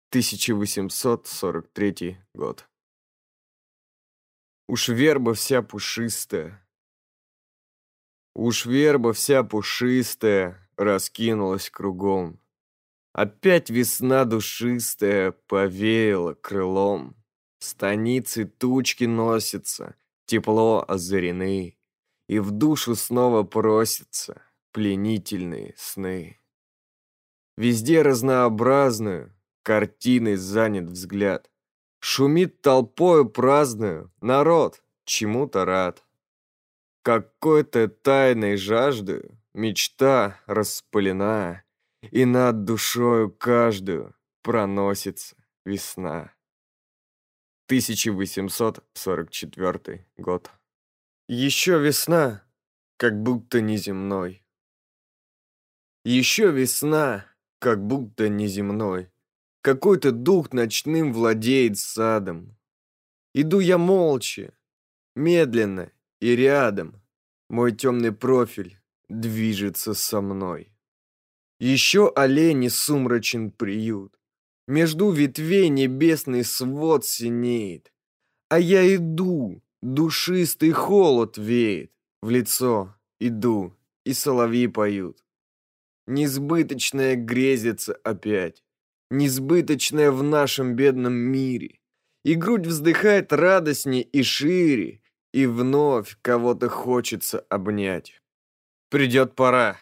1843 год. Уж верба вся пушистая, Уж верба вся пушистая, раскинулась кругом. Опять весна душистая повеяла крылом. Станицы тучки носятся, тепло озарены, И в душу снова просятся пленительные сны. Везде разнообразную картиной занят взгляд. Шумит толпою праздную народ, чему-то рад. Какой-то тайной жаждою Мечта распылена, и над душою каждую проносится весна. 1844 год. Еще весна, как будто неземной. Еще весна, как будто неземной. Какой-то дух ночным владеет садом. Иду я молча, медленно и рядом. Мой темный профиль движется со мной. Еще олени сумрачен приют, Между ветвей небесный свод синеет, А я иду, душистый холод веет, В лицо иду, и соловьи поют. Несбыточная грезится опять. Несбыточная в нашем бедном мире. И грудь вздыхает радостней и шире, И вновь кого-то хочется обнять. Придет пора.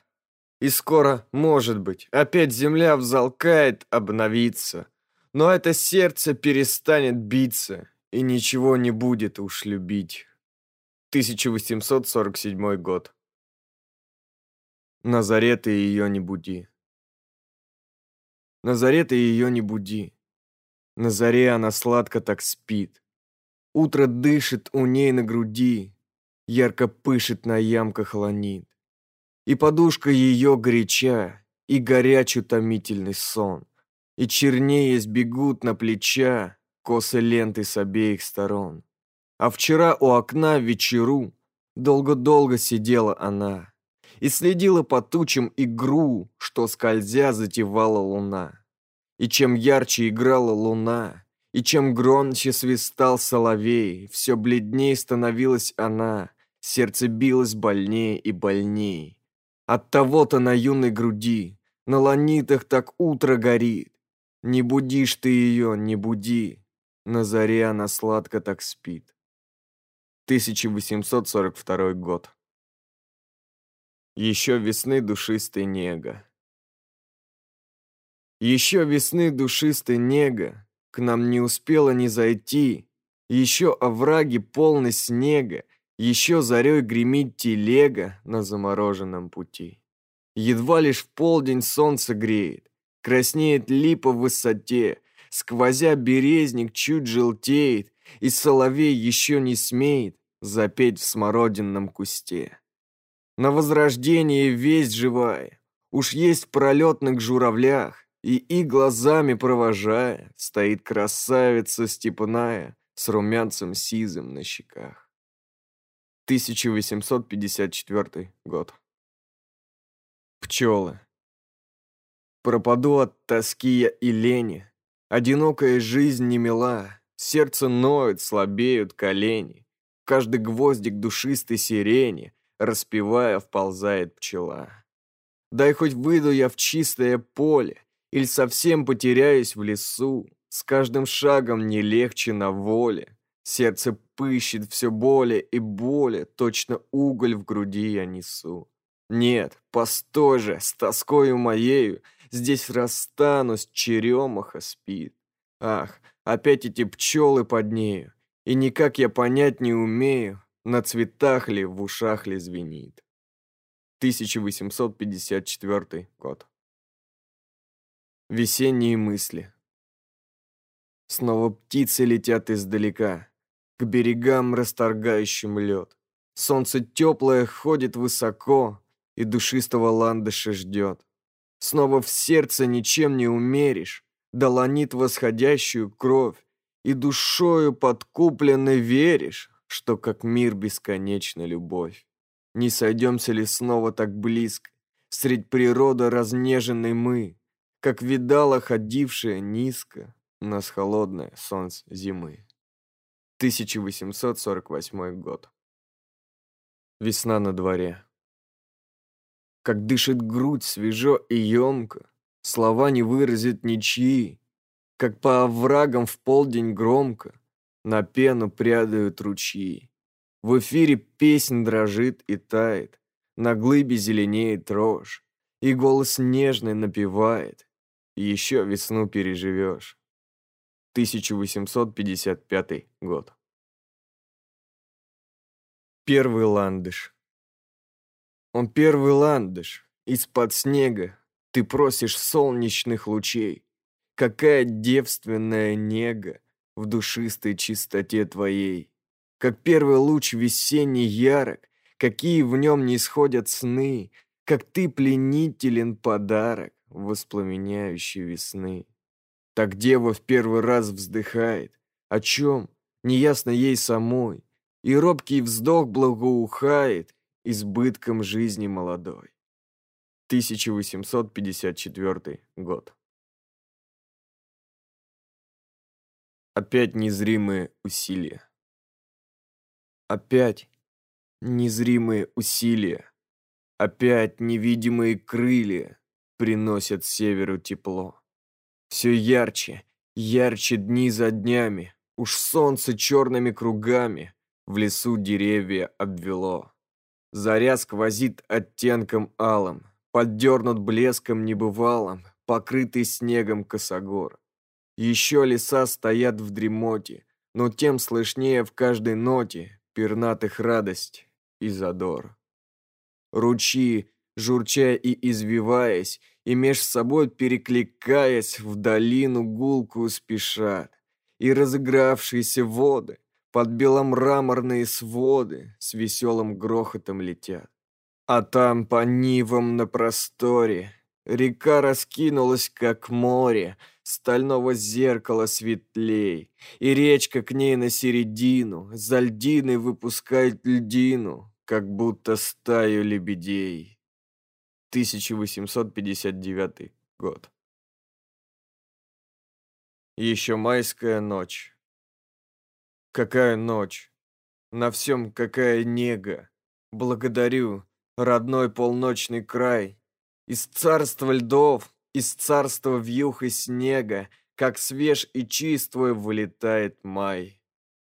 И скоро, может быть, опять земля взалкает обновиться. Но это сердце перестанет биться, и ничего не будет уж любить. 1847 год. Назарета ее не буди. Назарета ее не буди. На заре она сладко так спит. Утро дышит у ней на груди, Ярко пышет на ямках ланит. И подушка ее горяча, И горяч утомительный сон, И чернее сбегут на плеча Косы ленты с обеих сторон. А вчера у окна вечеру Долго-долго сидела она И следила по тучам игру, Что скользя затевала луна. И чем ярче играла луна, И чем громче свистал соловей, Все бледней становилась она, Сердце билось больнее и больней. От того-то на юной груди, На ланитах так утро горит. Не будишь ты ее, не буди, На заре она сладко так спит. 1842 год. Еще весны душистой нега. Еще весны душистой нега К нам не успела не зайти, Еще овраги полны снега, Еще зарей гремит телега На замороженном пути. Едва лишь в полдень солнце греет, Краснеет липа в высоте, Сквозя березник чуть желтеет, И соловей еще не смеет Запеть в смородинном кусте. На возрождение весть живая, Уж есть в пролетных журавлях, и и глазами провожая, Стоит красавица степная С румянцем сизым на щеках. 1854 год. Пчелы. Пропаду от тоски я и лени, Одинокая жизнь не мила, Сердце ноет, слабеют колени, Каждый гвоздик душистой сирени, Распевая, вползает пчела. Дай хоть выйду я в чистое поле, или совсем потеряюсь в лесу, С каждым шагом не легче на воле. Сердце пыщет все более и более, Точно уголь в груди я несу. Нет, постой же, с тоскою моею Здесь расстанусь, черемаха спит. Ах, опять эти пчелы под нею, И никак я понять не умею, На цветах ли, в ушах ли звенит. 1854 год. Весенние мысли. Снова птицы летят издалека, К берегам, расторгающим лед. Солнце теплое ходит высоко И душистого ландыша ждет. Снова в сердце ничем не умеришь, Долонит восходящую кровь, И душою подкупленно веришь, Что как мир бесконечна любовь. Не сойдемся ли снова так близко, Средь природы разнеженной мы, как видала ходившая низко нас холодное солнце зимы. 1848 год. Весна на дворе. Как дышит грудь свежо и емко, Слова не выразят ничьи, Как по оврагам в полдень громко На пену прядают ручьи. В эфире песнь дрожит и тает, На глыбе зеленеет рожь, И голос нежный напевает, еще весну переживешь. 1855 год. Первый ландыш. Он первый ландыш. Из-под снега ты просишь солнечных лучей. Какая девственная нега в душистой чистоте твоей. Как первый луч весенний ярок, какие в нем не сходят сны, как ты пленителен подарок воспламеняющей весны. Так дева в первый раз вздыхает, о чем, неясно ей самой, и робкий вздох благоухает избытком жизни молодой. 1854 год. Опять незримые усилия. Опять незримые усилия. Опять невидимые крылья приносят северу тепло. Все ярче, ярче дни за днями, уж солнце черными кругами в лесу деревья обвело. Заря сквозит оттенком алым, поддернут блеском небывалым, покрытый снегом косогор. Еще леса стоят в дремоте, но тем слышнее в каждой ноте пернатых радость и задор. Ручьи, журча и извиваясь, и меж собой перекликаясь, в долину гулкую спешат, и разыгравшиеся воды под беломраморные своды с веселым грохотом летят. А там по нивам на просторе река раскинулась, как море, стального зеркала светлей, и речка к ней на середину, за льдиной выпускает льдину, как будто стаю лебедей. 1859 год. Еще майская ночь. Какая ночь! На всем какая нега! Благодарю, родной полночный край. Из царства льдов, из царства вьюх и снега, как свеж и чист твой вылетает май.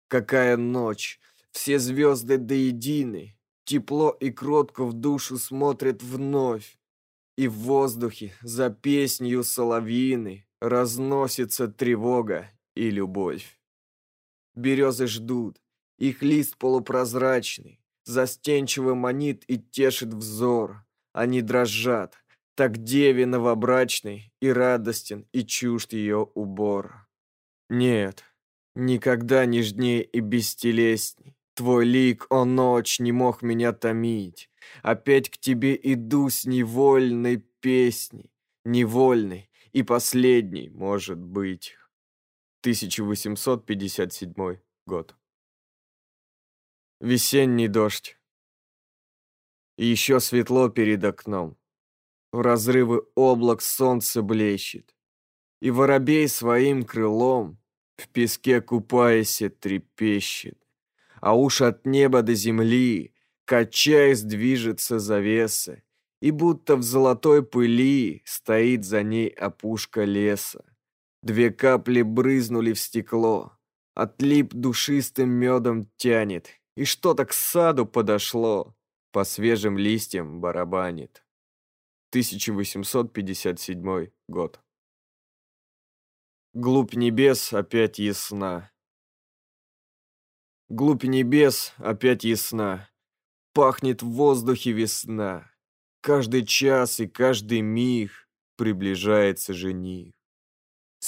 Какая ночь! Все звезды до единой, Тепло и кротко в душу смотрят вновь. И в воздухе за песнью соловьины Разносится тревога и любовь. Березы ждут, их лист полупрозрачный, Застенчиво манит и тешит взор. Они дрожат, так деве новобрачный И радостен, и чужд ее убор. Нет, никогда нежнее и бестелесней Твой лик, о ночь, не мог меня томить. Опять к тебе иду с невольной песней. Невольной и последней, может быть. 1857 год. Весенний дождь. Еще светло перед окном. В разрывы облак солнце блещет. И воробей своим крылом в песке купаясь трепещет а уж от неба до земли, качаясь, движется завеса, и будто в золотой пыли стоит за ней опушка леса. Две капли брызнули в стекло, отлип душистым медом тянет, и что-то к саду подошло, по свежим листьям барабанит. 1857 год. Глубь небес опять ясна. Глубь небес опять ясна. Пахнет в воздухе весна. Каждый час и каждый миг приближается жених.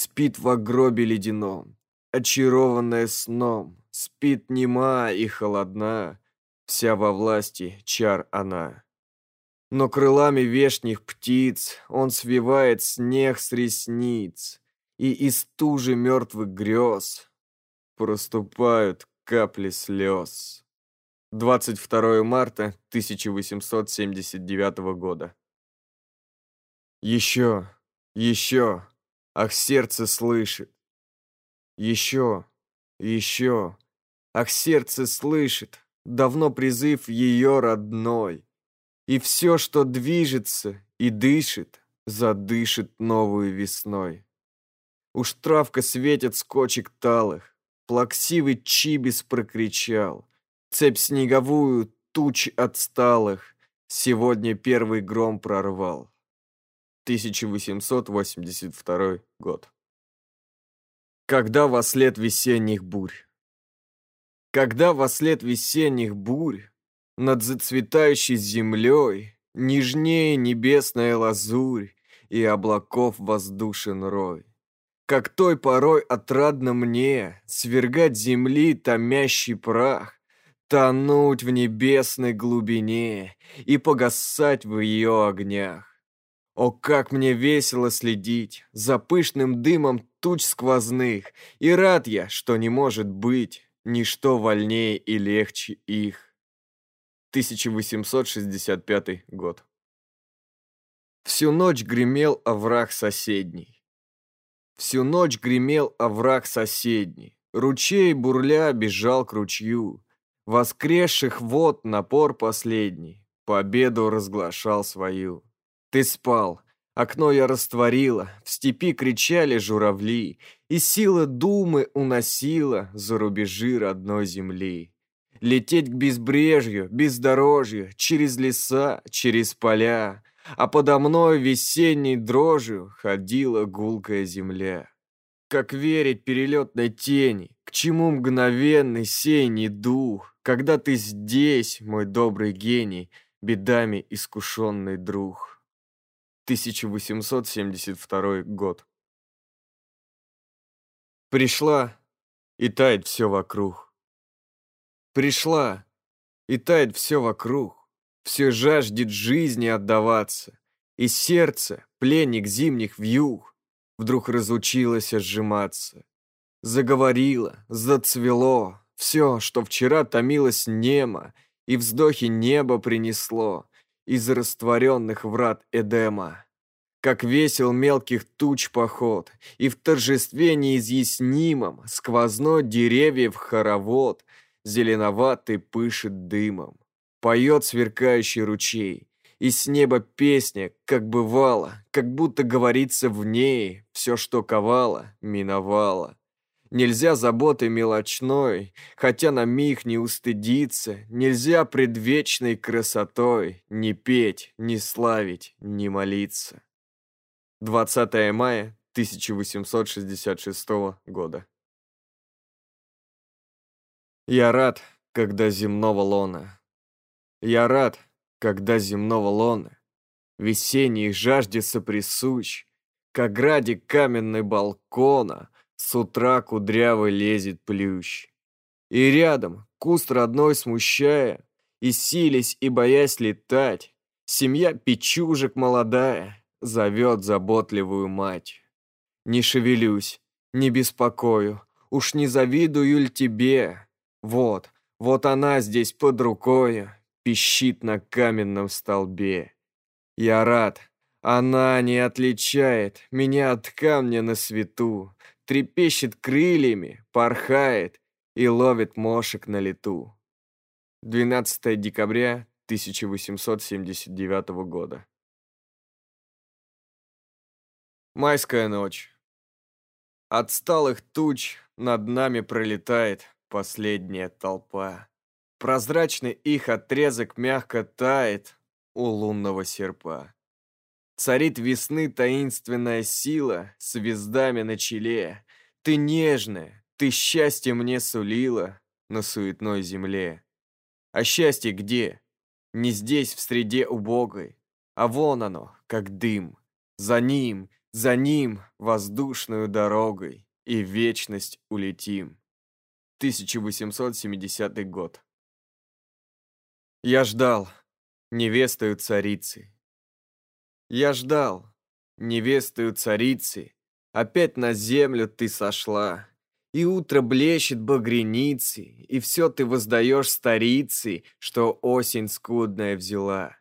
Спит в гробе ледяном, очарованная сном, Спит нема и холодна, вся во власти чар она. Но крылами вешних птиц он свивает снег с ресниц, И из тужи мертвых грез проступают капли слез. 22 марта 1879 года. Еще, еще, ах, сердце слышит. Еще, еще, ах, сердце слышит, давно призыв ее родной. И все, что движется и дышит, задышит новую весной. Уж травка светит с кочек талых, Плаксивый Чибис прокричал. Цепь снеговую, туч отсталых, Сегодня первый гром прорвал. 1882 год. Когда во след весенних бурь? Когда во след весенних бурь Над зацветающей землей Нежнее небесная лазурь И облаков воздушен рой. Как той порой отрадно мне Свергать земли томящий прах, Тонуть в небесной глубине И погасать в ее огнях. О, как мне весело следить За пышным дымом туч сквозных, И рад я, что не может быть Ничто вольнее и легче их. 1865 год. Всю ночь гремел овраг соседний. Всю ночь гремел овраг соседний. Ручей, бурля, бежал к ручью. Воскресших вод напор последний. Победу разглашал свою. Ты спал, Окно я растворила, в степи кричали журавли, И сила думы уносила за рубежи родной земли. Лететь к безбрежью, бездорожью, через леса, через поля, А подо мной весенней дрожью ходила гулкая земля. Как верить перелетной тени, к чему мгновенный сей дух, Когда ты здесь, мой добрый гений, бедами искушенный друг. 1872 год. Пришла, и тает все вокруг. Пришла, и тает все вокруг. Все жаждет жизни отдаваться. И сердце, пленник зимних вьюг, Вдруг разучилось сжиматься. Заговорило, зацвело Все, что вчера томилось немо, И вздохи небо принесло из растворенных врат Эдема. Как весел мелких туч поход, и в торжестве неизъяснимом сквозной деревьев хоровод зеленоватый пышет дымом. Поет сверкающий ручей, и с неба песня, как бывало, как будто говорится в ней, все, что ковало, миновало. Нельзя заботы мелочной, хотя на миг не устыдиться, Нельзя предвечной красотой ни петь, ни славить, ни молиться. 20 мая 1866 года. Я рад, когда земного лона. Я рад, когда земного лона Весенней жажде соприсущ, К ограде каменной балкона — с утра кудрявый лезет плющ. И рядом, куст родной смущая, И сились, и боясь летать, Семья печужек молодая Зовет заботливую мать. Не шевелюсь, не беспокою, Уж не завидую ль тебе? Вот, вот она здесь под рукою, Пищит на каменном столбе. Я рад, она не отличает Меня от камня на свету, трепещет крыльями, порхает и ловит мошек на лету. 12 декабря 1879 года. Майская ночь. От сталых туч над нами пролетает последняя толпа. Прозрачный их отрезок мягко тает у лунного серпа. Царит весны таинственная сила с звездами на челе. Ты нежная, ты счастье мне сулила на суетной земле. А счастье где? Не здесь, в среде убогой, а вон оно, как дым. За ним, за ним, воздушную дорогой, и вечность улетим. 1870 год. Я ждал невестою царицы, я ждал, невестою царицы, Опять на землю ты сошла, И утро блещет багряницей, И все ты воздаешь старице, Что осень скудная взяла.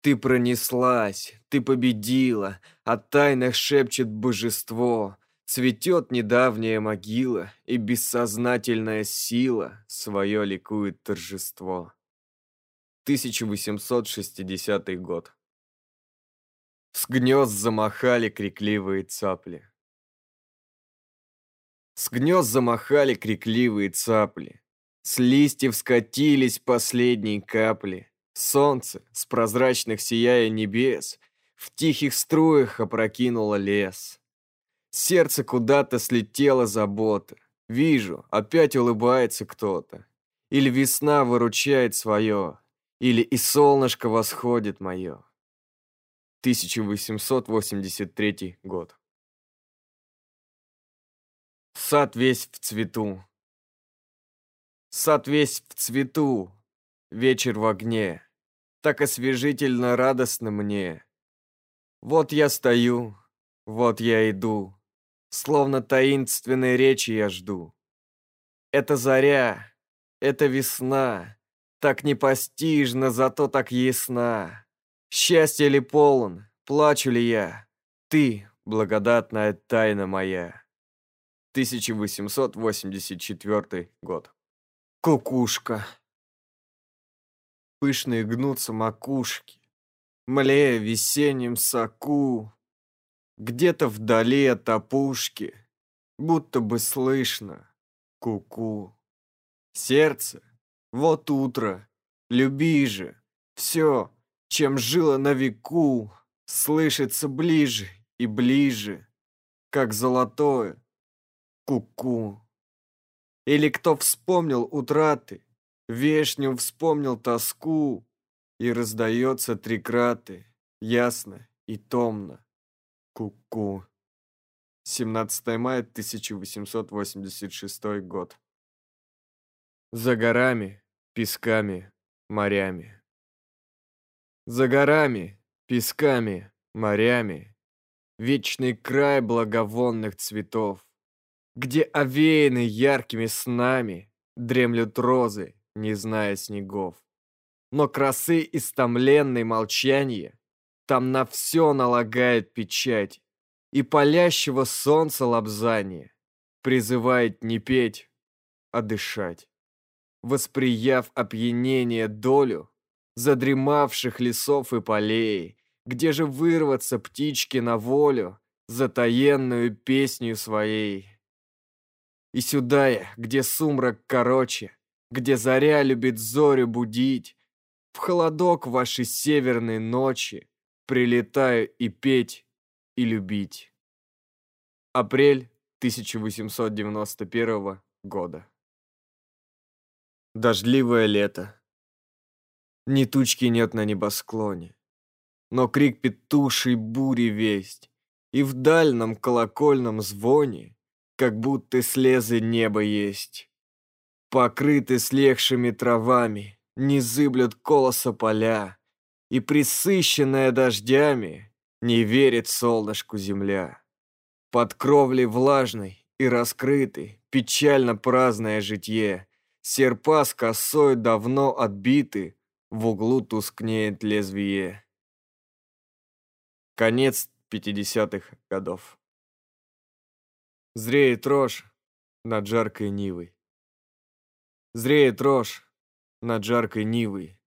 Ты пронеслась, ты победила, О тайнах шепчет божество, Цветет недавняя могила, И бессознательная сила Свое ликует торжество. 1860 год. С гнезд замахали крикливые цапли. С гнезд замахали крикливые цапли. С листьев скатились последние капли. Солнце с прозрачных сияя небес В тихих струях опрокинуло лес. Сердце куда-то слетело забота. Вижу, опять улыбается кто-то. Или весна выручает свое, Или и солнышко восходит мое. 1883 год. Сад весь в цвету. Сад весь в цвету. Вечер в огне. Так освежительно радостно мне. Вот я стою, вот я иду. Словно таинственной речи я жду. Это заря, это весна. Так непостижно, зато так ясна. Счастье ли полон, плачу ли я? Ты, благодатная тайна моя. 1884 год. Кукушка. Пышные гнутся макушки, Млея в весеннем соку, Где-то вдали от опушки, будто бы слышно ку-ку. Сердце, вот утро, люби же, все, чем жило на веку, слышится ближе и ближе, как золотое ку-ку. Или кто вспомнил утраты, вешню вспомнил тоску, и раздается три краты, ясно и томно. Ку-ку. 17 мая 1886 год. За горами, песками, морями. За горами, песками, морями. Вечный край благовонных цветов, Где овеяны яркими снами Дремлют розы, не зная снегов. Но красы истомленной молчанье Там на все налагает печать, И палящего солнца лобзание Призывает не петь, а дышать. Восприяв опьянение долю Задремавших лесов и полей, Где же вырваться птичке на волю Затаенную песню своей. И сюда я, где сумрак короче, Где заря любит зорю будить, В холодок вашей северной ночи Прилетаю и петь, и любить. Апрель 1891 года. Дождливое лето. Ни тучки нет на небосклоне, Но крик петушей бури весть, И в дальнем колокольном звоне Как будто слезы неба есть. Покрыты слегшими травами, Не зыблют колоса поля, И присыщенная дождями Не верит солнышку земля. Под кровлей влажной и раскрытой Печально праздное житье — Серпа с косой давно отбиты, В углу тускнеет лезвие. Конец 50-х годов. Зреет рожь над жаркой Нивой. Зреет рожь над жаркой Нивой.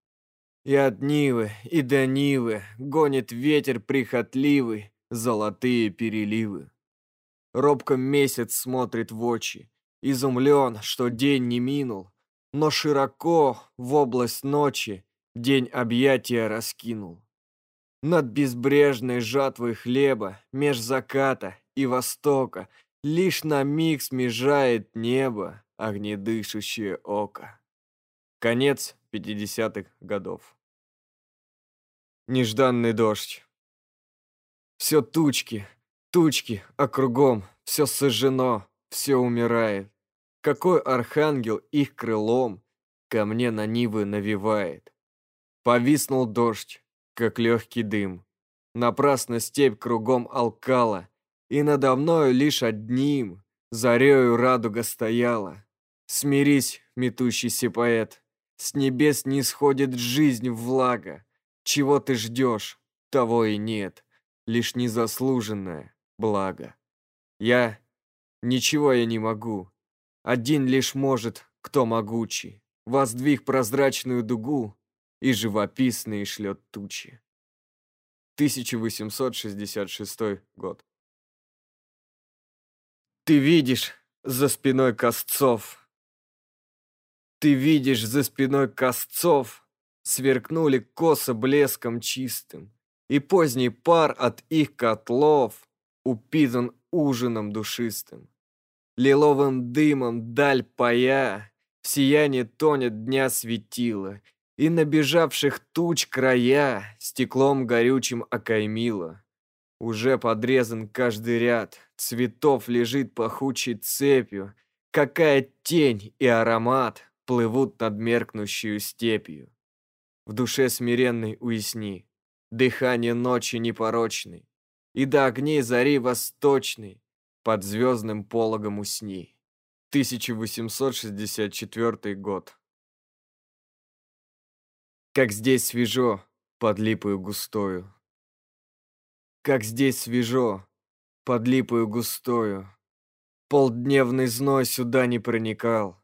И от Нивы, и до Нивы Гонит ветер прихотливый Золотые переливы. Робко месяц смотрит в очи, Изумлен, что день не минул, но широко в область ночи День объятия раскинул. Над безбрежной жатвой хлеба Меж заката и востока Лишь на миг смежает небо Огнедышащее око. Конец 50-х годов. Нежданный дождь. Все тучки, тучки, а кругом все сожжено, все умирает. Какой архангел их крылом ко мне на нивы навевает. Повиснул дождь, как легкий дым. Напрасно степь кругом алкала, и надо мною лишь одним зарею радуга стояла. Смирись, метущийся поэт, с небес не сходит жизнь влага. Чего ты ждешь, того и нет, лишь незаслуженное благо. Я... Ничего я не могу, один лишь может, кто могучий, Воздвиг прозрачную дугу И живописные шлет тучи. 1866 год. Ты видишь за спиной косцов. Ты видишь за спиной косцов Сверкнули косо блеском чистым, И поздний пар от их котлов Упитан ужином душистым. Лиловым дымом даль пая, В сиянии тонет дня светила, И набежавших туч края Стеклом горючим окаймила. Уже подрезан каждый ряд, Цветов лежит пахучей цепью, Какая тень и аромат Плывут над меркнущую степью. В душе смиренной уясни, Дыхание ночи непорочной, И до огней зари восточной под звездным пологом усни. 1864 год. Как здесь свежо под липою густою. Как здесь свежо под липою густою. Полдневный зной сюда не проникал.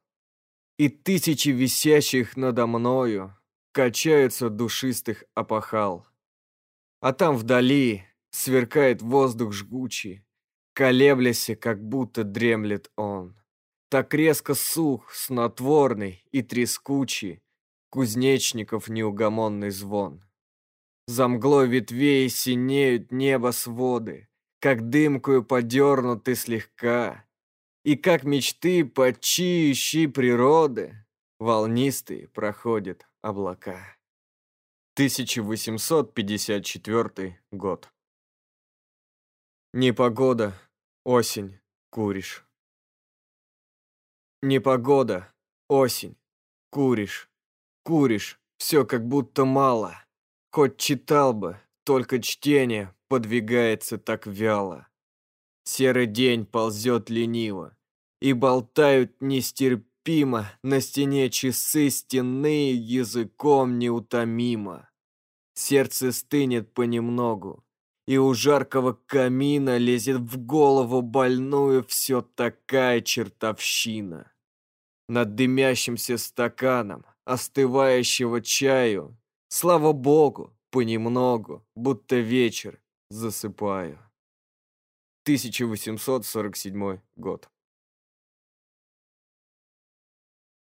И тысячи висящих надо мною Качаются душистых опахал. А там вдали, Сверкает воздух жгучий, колебляся, как будто дремлет он. Так резко сух, снотворный и трескучий, Кузнечников неугомонный звон. За мглой ветвей синеют небо своды, Как дымкою подернуты слегка, И как мечты почиющей природы Волнистые проходят облака. 1854 год. Непогода, осень, куришь. Непогода, осень, куришь, куришь, все как будто мало. Хоть читал бы, только чтение подвигается так вяло. Серый день ползет лениво, и болтают нестерпимо на стене часы стенные языком неутомимо. Сердце стынет понемногу, и у жаркого камина лезет в голову больную все такая чертовщина. Над дымящимся стаканом остывающего чаю, слава богу, понемногу, будто вечер, засыпаю. 1847 год.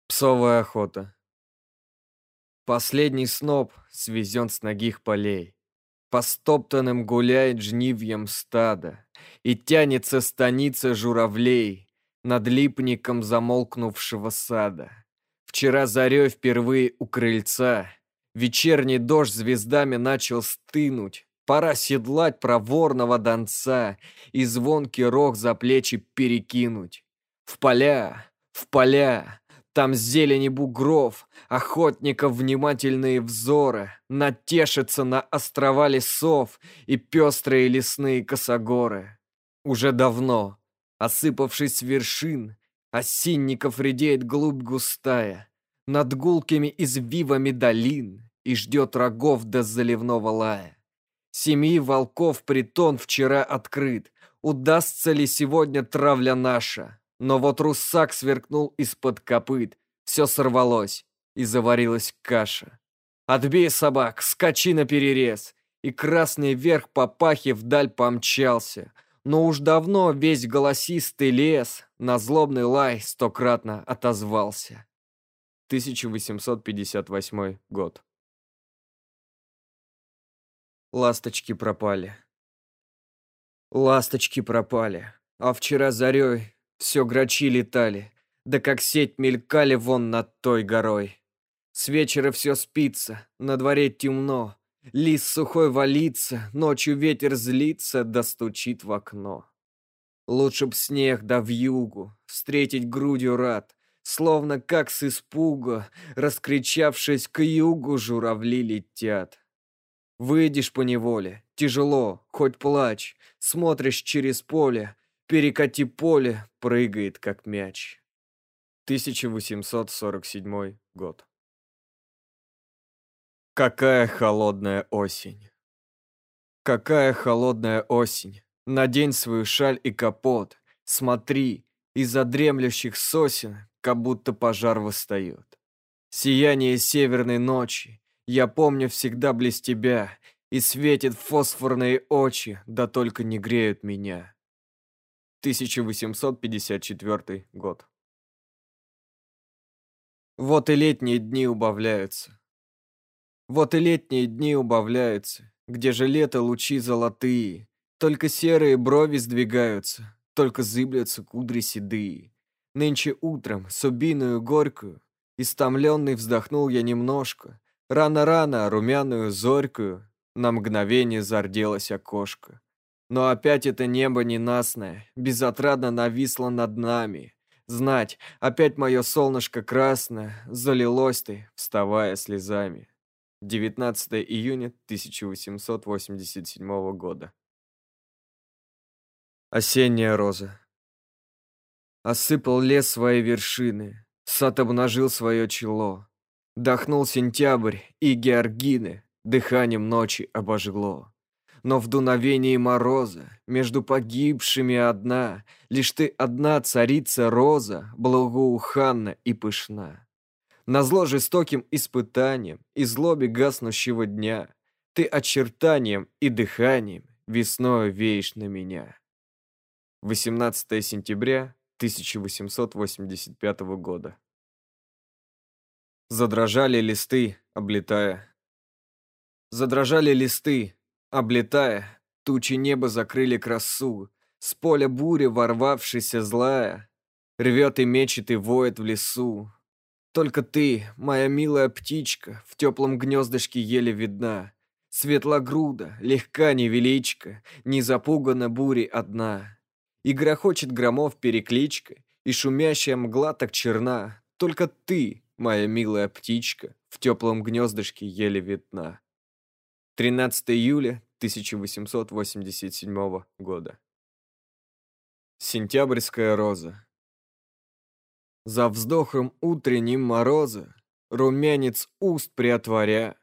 Псовая охота. Последний сноп свезен с ногих полей. По стоптанным гуляет жнивьем стада, И тянется станица журавлей Над липником замолкнувшего сада. Вчера зарей впервые у крыльца, Вечерний дождь звездами начал стынуть, Пора седлать проворного донца И звонкий рог за плечи перекинуть. В поля, в поля, там зелени бугров, охотников внимательные взоры, Натешатся на острова лесов и пестрые лесные косогоры. Уже давно, осыпавшись вершин, Осинников редеет глубь густая, Над гулкими извивами долин И ждет рогов до заливного лая. Семьи волков притон вчера открыт, Удастся ли сегодня травля наша? Но вот русак сверкнул из-под копыт, все сорвалось, и заварилась каша. Отбей собак, скачи на перерез, и красный верх папахи вдаль помчался. Но уж давно весь голосистый лес на злобный лай стократно отозвался. 1858 год. Ласточки пропали. Ласточки пропали, а вчера зарей все грачи летали, да как сеть мелькали вон над той горой. С вечера все спится, на дворе темно, Лис сухой валится, ночью ветер злится, да стучит в окно. Лучше б снег да вьюгу, встретить грудью рад, Словно как с испуга, раскричавшись к югу, журавли летят. Выйдешь по неволе, тяжело, хоть плачь, смотришь через поле, Перекати поле, прыгает как мяч. 1847 год. Какая холодная осень. Какая холодная осень. Надень свою шаль и капот. Смотри, из-за дремлющих сосен, как будто пожар восстает. Сияние северной ночи, я помню всегда близ тебя, и светит фосфорные очи, да только не греют меня. 1854 год. Вот и летние дни убавляются. Вот и летние дни убавляются, где же лето лучи золотые, только серые брови сдвигаются, только зыблятся кудри седые. Нынче утром, субиную горькую, истомленный вздохнул я немножко, рано-рано румяную зорькую, на мгновение зарделось окошко. Но опять это небо ненастное, безотрадно нависло над нами. Знать, опять мое солнышко красное, залилось ты, вставая слезами. 19 июня 1887 года. Осенняя роза. Осыпал лес свои вершины, сад обнажил свое чело. Дохнул сентябрь, и георгины дыханием ночи обожгло. Но в дуновении мороза Между погибшими одна, Лишь ты одна царица роза, Благоуханна и пышна. На зло жестоким испытанием И злобе гаснущего дня Ты очертанием и дыханием весною веешь на меня. 18 сентября 1885 года. Задрожали листы, облетая. Задрожали листы, облетая. Тучи неба закрыли красу. С поля бури ворвавшаяся злая. Рвет и мечет и воет в лесу. Только ты, моя милая птичка, В теплом гнездышке еле видна. Светлогруда, легка невеличка, Не запугана бурей одна. И грохочет громов перекличка, И шумящая мгла так черна. Только ты, моя милая птичка, в теплом гнездышке еле видна. 13 июля 1887 года. Сентябрьская роза. За вздохом утренним мороза, Румянец уст приотворя,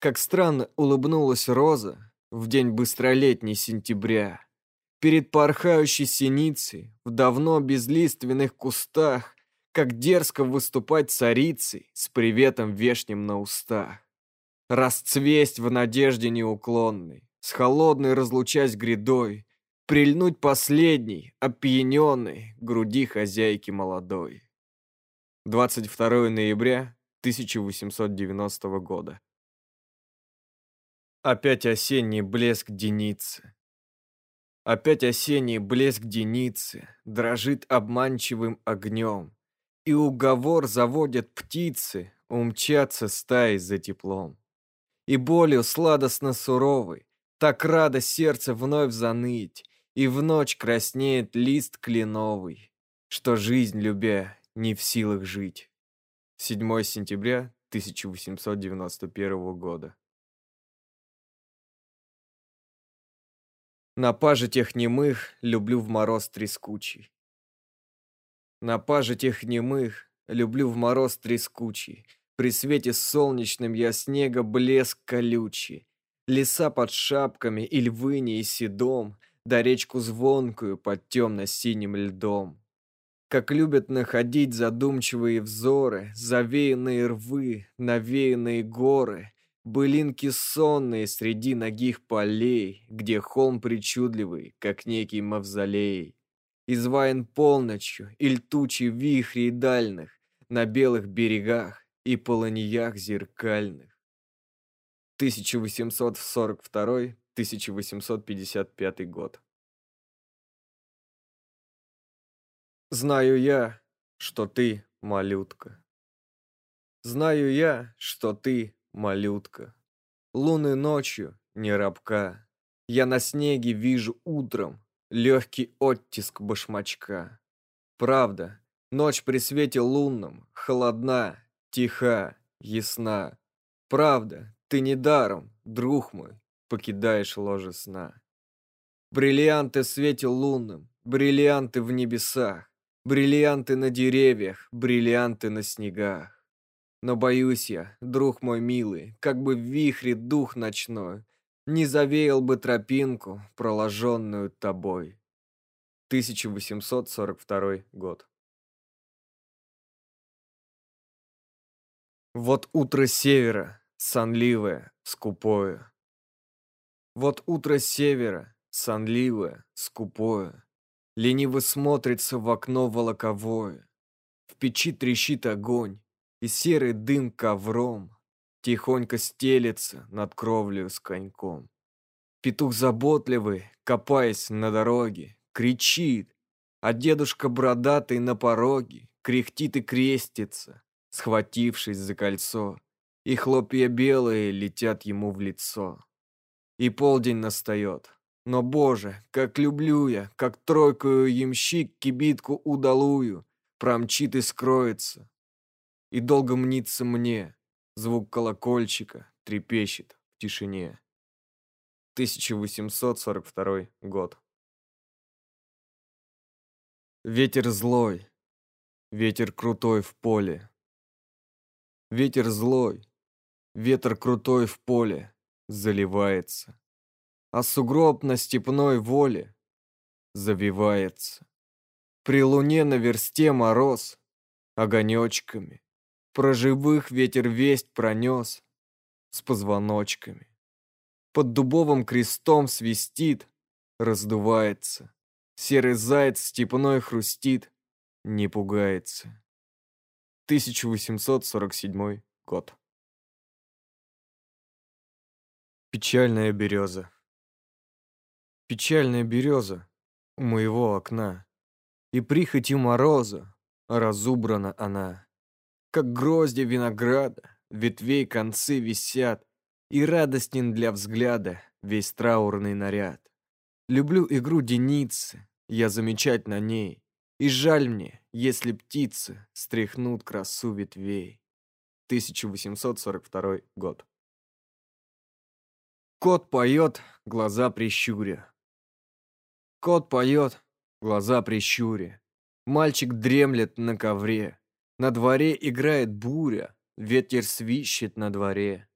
Как странно улыбнулась роза В день быстролетней сентября. Перед порхающей синицей В давно безлиственных кустах как дерзко выступать царицей С приветом вешним на устах. Расцвесть в надежде неуклонной, С холодной разлучась грядой, Прильнуть последней, опьяненной, Груди хозяйки молодой. 22 ноября 1890 года. Опять осенний блеск деницы. Опять осенний блеск деницы Дрожит обманчивым огнем. И уговор заводят птицы Умчаться стаи за теплом. И болью сладостно суровой Так радо сердце вновь заныть, И в ночь краснеет лист кленовый, Что жизнь, любя, не в силах жить. 7 сентября 1891 года. На паже тех немых люблю в мороз трескучий. На паже тех немых люблю в мороз трескучий. При свете солнечном я снега блеск колючий. Леса под шапками и львыни и седом, Да речку звонкую под темно-синим льдом. Как любят находить задумчивые взоры, Завеянные рвы, навеянные горы, Былинки сонные среди ногих полей, Где холм причудливый, как некий мавзолей изваян полночью или тучи вихрей дальних на белых берегах и полониях зеркальных. 1842-1855 год. Знаю я, что ты малютка. Знаю я, что ты малютка. Луны ночью не рабка. Я на снеге вижу утром легкий оттиск башмачка. Правда, ночь при свете лунном, холодна, тиха, ясна. Правда, ты недаром, друг мой, покидаешь ложе сна. Бриллианты в свете лунном, бриллианты в небесах, бриллианты на деревьях, бриллианты на снегах. Но боюсь я, друг мой милый, как бы в вихре дух ночной, не завеял бы тропинку, проложенную тобой. 1842 год. Вот утро севера, сонливое, скупое. Вот утро севера, сонливое, скупое. Лениво смотрится в окно волоковое. В печи трещит огонь, и серый дым ковром тихонько стелется над кровлею с коньком. Петух заботливый, копаясь на дороге, кричит, а дедушка бородатый на пороге кряхтит и крестится, схватившись за кольцо, и хлопья белые летят ему в лицо. И полдень настает, но, боже, как люблю я, как тройкую ямщик кибитку удалую, промчит и скроется. И долго мнится мне, Звук колокольчика трепещет в тишине. 1842 год. Ветер злой, ветер крутой в поле. Ветер злой, ветер крутой в поле заливается, а сугроб на степной воле завивается. При луне на версте мороз огонечками про живых ветер весть пронес с позвоночками. Под дубовым крестом свистит, раздувается. Серый заяц степной хрустит, не пугается. 1847 год. Печальная береза. Печальная береза у моего окна, И прихотью мороза разубрана она. Как грозди винограда, ветвей концы висят, И радостен для взгляда весь траурный наряд. Люблю игру деницы, я замечать на ней, И жаль мне, если птицы стряхнут красу ветвей. 1842 год. Кот поет, глаза прищуря. Кот поет, глаза прищуря. Мальчик дремлет на ковре. На дворе играет буря, ветер свищет на дворе.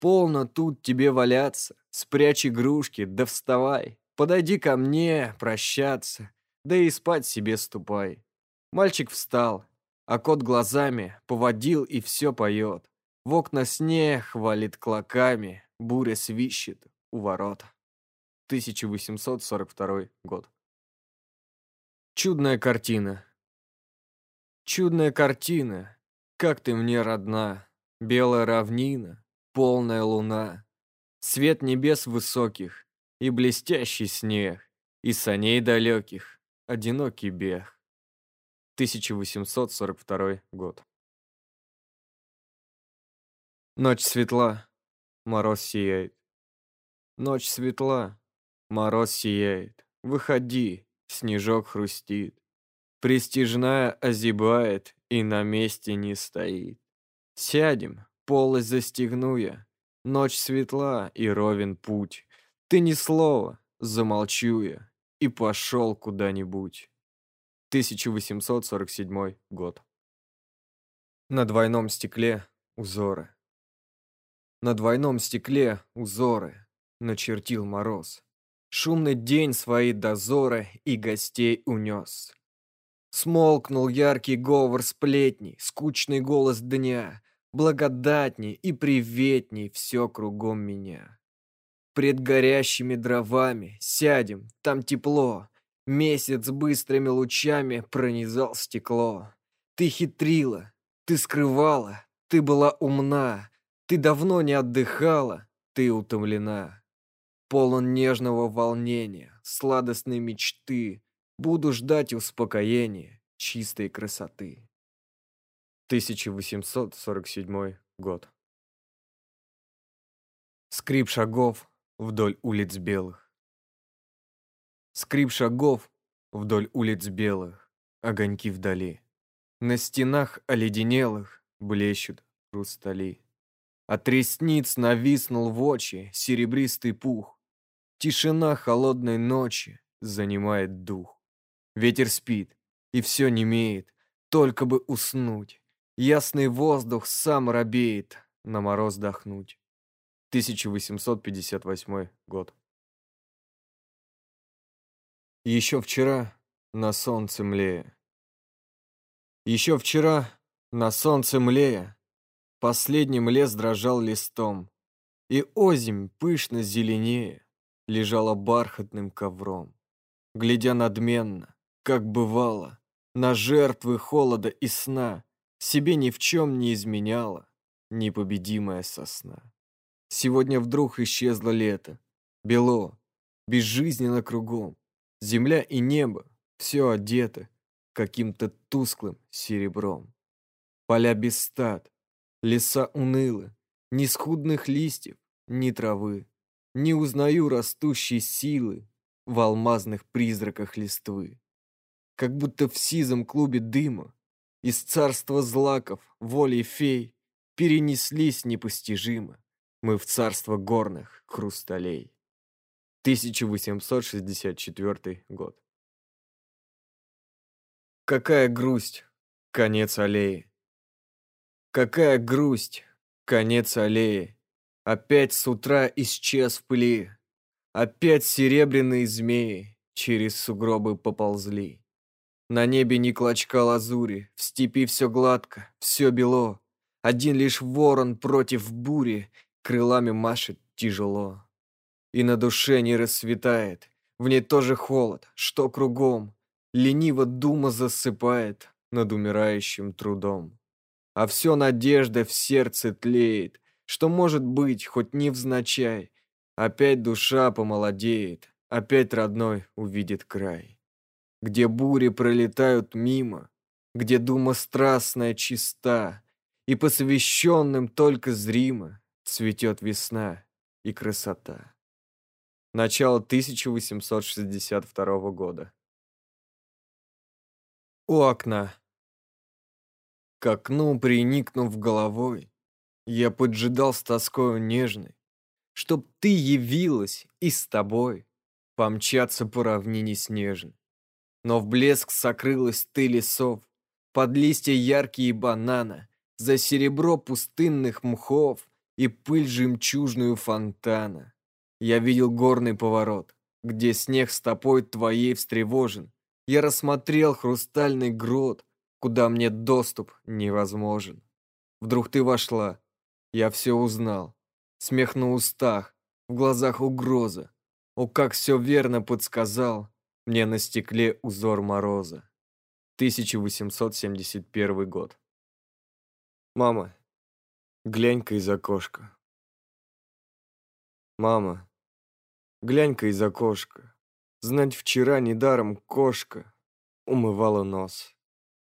Полно тут тебе валяться, спрячь игрушки, да вставай. Подойди ко мне прощаться, да и спать себе ступай. Мальчик встал, а кот глазами поводил и все поет. В окна снег валит клоками, буря свищет у ворот. 1842 год. Чудная картина. Чудная картина, как ты мне родна. Белая равнина, полная луна, Свет небес высоких и блестящий снег, И саней далеких одинокий бег. 1842 год. Ночь светла, мороз сияет. Ночь светла, Мороз сияет. Выходи, снежок хрустит. Престижная озибает и на месте не стоит. Сядем, полость застегну я. Ночь светла и ровен путь. Ты ни слова, замолчу я и пошел куда-нибудь. 1847 год. На двойном стекле узоры. На двойном стекле узоры начертил мороз. Шумный день свои дозоры и гостей унес. Смолкнул яркий говор сплетней, скучный голос дня, Благодатней и приветней все кругом меня. Пред горящими дровами сядем, там тепло, Месяц быстрыми лучами пронизал стекло. Ты хитрила, ты скрывала, ты была умна, Ты давно не отдыхала, ты утомлена полон нежного волнения, сладостной мечты. Буду ждать успокоения, чистой красоты. 1847 год. Скрип шагов вдоль улиц белых. Скрип шагов вдоль улиц белых, огоньки вдали. На стенах оледенелых блещут хрустали. От ресниц нависнул в очи серебристый пух. Тишина холодной ночи занимает дух. Ветер спит, и все немеет, только бы уснуть. Ясный воздух сам робеет, на мороз дохнуть. 1858 год. Еще вчера на солнце млея. Еще вчера на солнце млея Последним лес дрожал листом, И озимь пышно зеленее лежала бархатным ковром, глядя надменно, как бывало, на жертвы холода и сна, себе ни в чем не изменяла непобедимая сосна. Сегодня вдруг исчезло лето, бело, безжизненно кругом, земля и небо все одеты каким-то тусклым серебром. Поля без стад, леса унылы, ни скудных листьев, ни травы. Не узнаю растущей силы в алмазных призраках листвы. Как будто в сизом клубе дыма из царства злаков, волей фей перенеслись непостижимо мы в царство горных хрусталей. 1864 год. Какая грусть, конец аллеи. Какая грусть, конец аллеи. Опять с утра исчез в пыли. Опять серебряные змеи через сугробы поползли. На небе ни клочка лазури, в степи все гладко, все бело. Один лишь ворон против бури крылами машет тяжело. И на душе не рассветает, в ней тоже холод, что кругом. Лениво дума засыпает над умирающим трудом. А все надежда в сердце тлеет, что может быть, хоть невзначай. Опять душа помолодеет, опять родной увидит край. Где бури пролетают мимо, где дума страстная чиста, и посвященным только зримо цветет весна и красота. Начало 1862 года. У окна. К окну приникнув головой, я поджидал с тоскою нежной, Чтоб ты явилась и с тобой Помчаться по равнине снежной. Но в блеск сокрылась ты лесов, Под листья яркие банана, За серебро пустынных мхов И пыль жемчужную фонтана. Я видел горный поворот, Где снег стопой твоей встревожен. Я рассмотрел хрустальный грот, Куда мне доступ невозможен. Вдруг ты вошла, я все узнал. Смех на устах, в глазах угроза. О, как все верно подсказал мне на стекле узор мороза. 1871 год. Мама, глянь-ка из окошка. Мама, глянь-ка из окошка. Знать вчера недаром кошка умывала нос.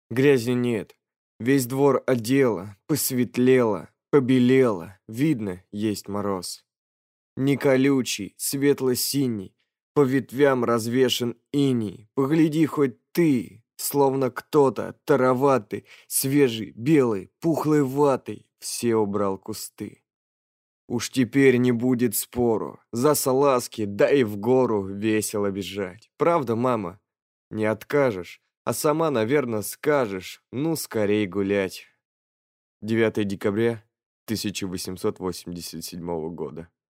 Грязи нет, весь двор одела, посветлела, Побелело, видно, есть мороз. Не колючий, светло-синий, по ветвям развешен иней. Погляди хоть ты, словно кто-то, тароватый, свежий, белый, пухлой ватой, все убрал кусты. Уж теперь не будет спору, за салазки, да и в гору весело бежать. Правда, мама? Не откажешь, а сама, наверное, скажешь, ну, скорей гулять. 9 декабря 1887 года.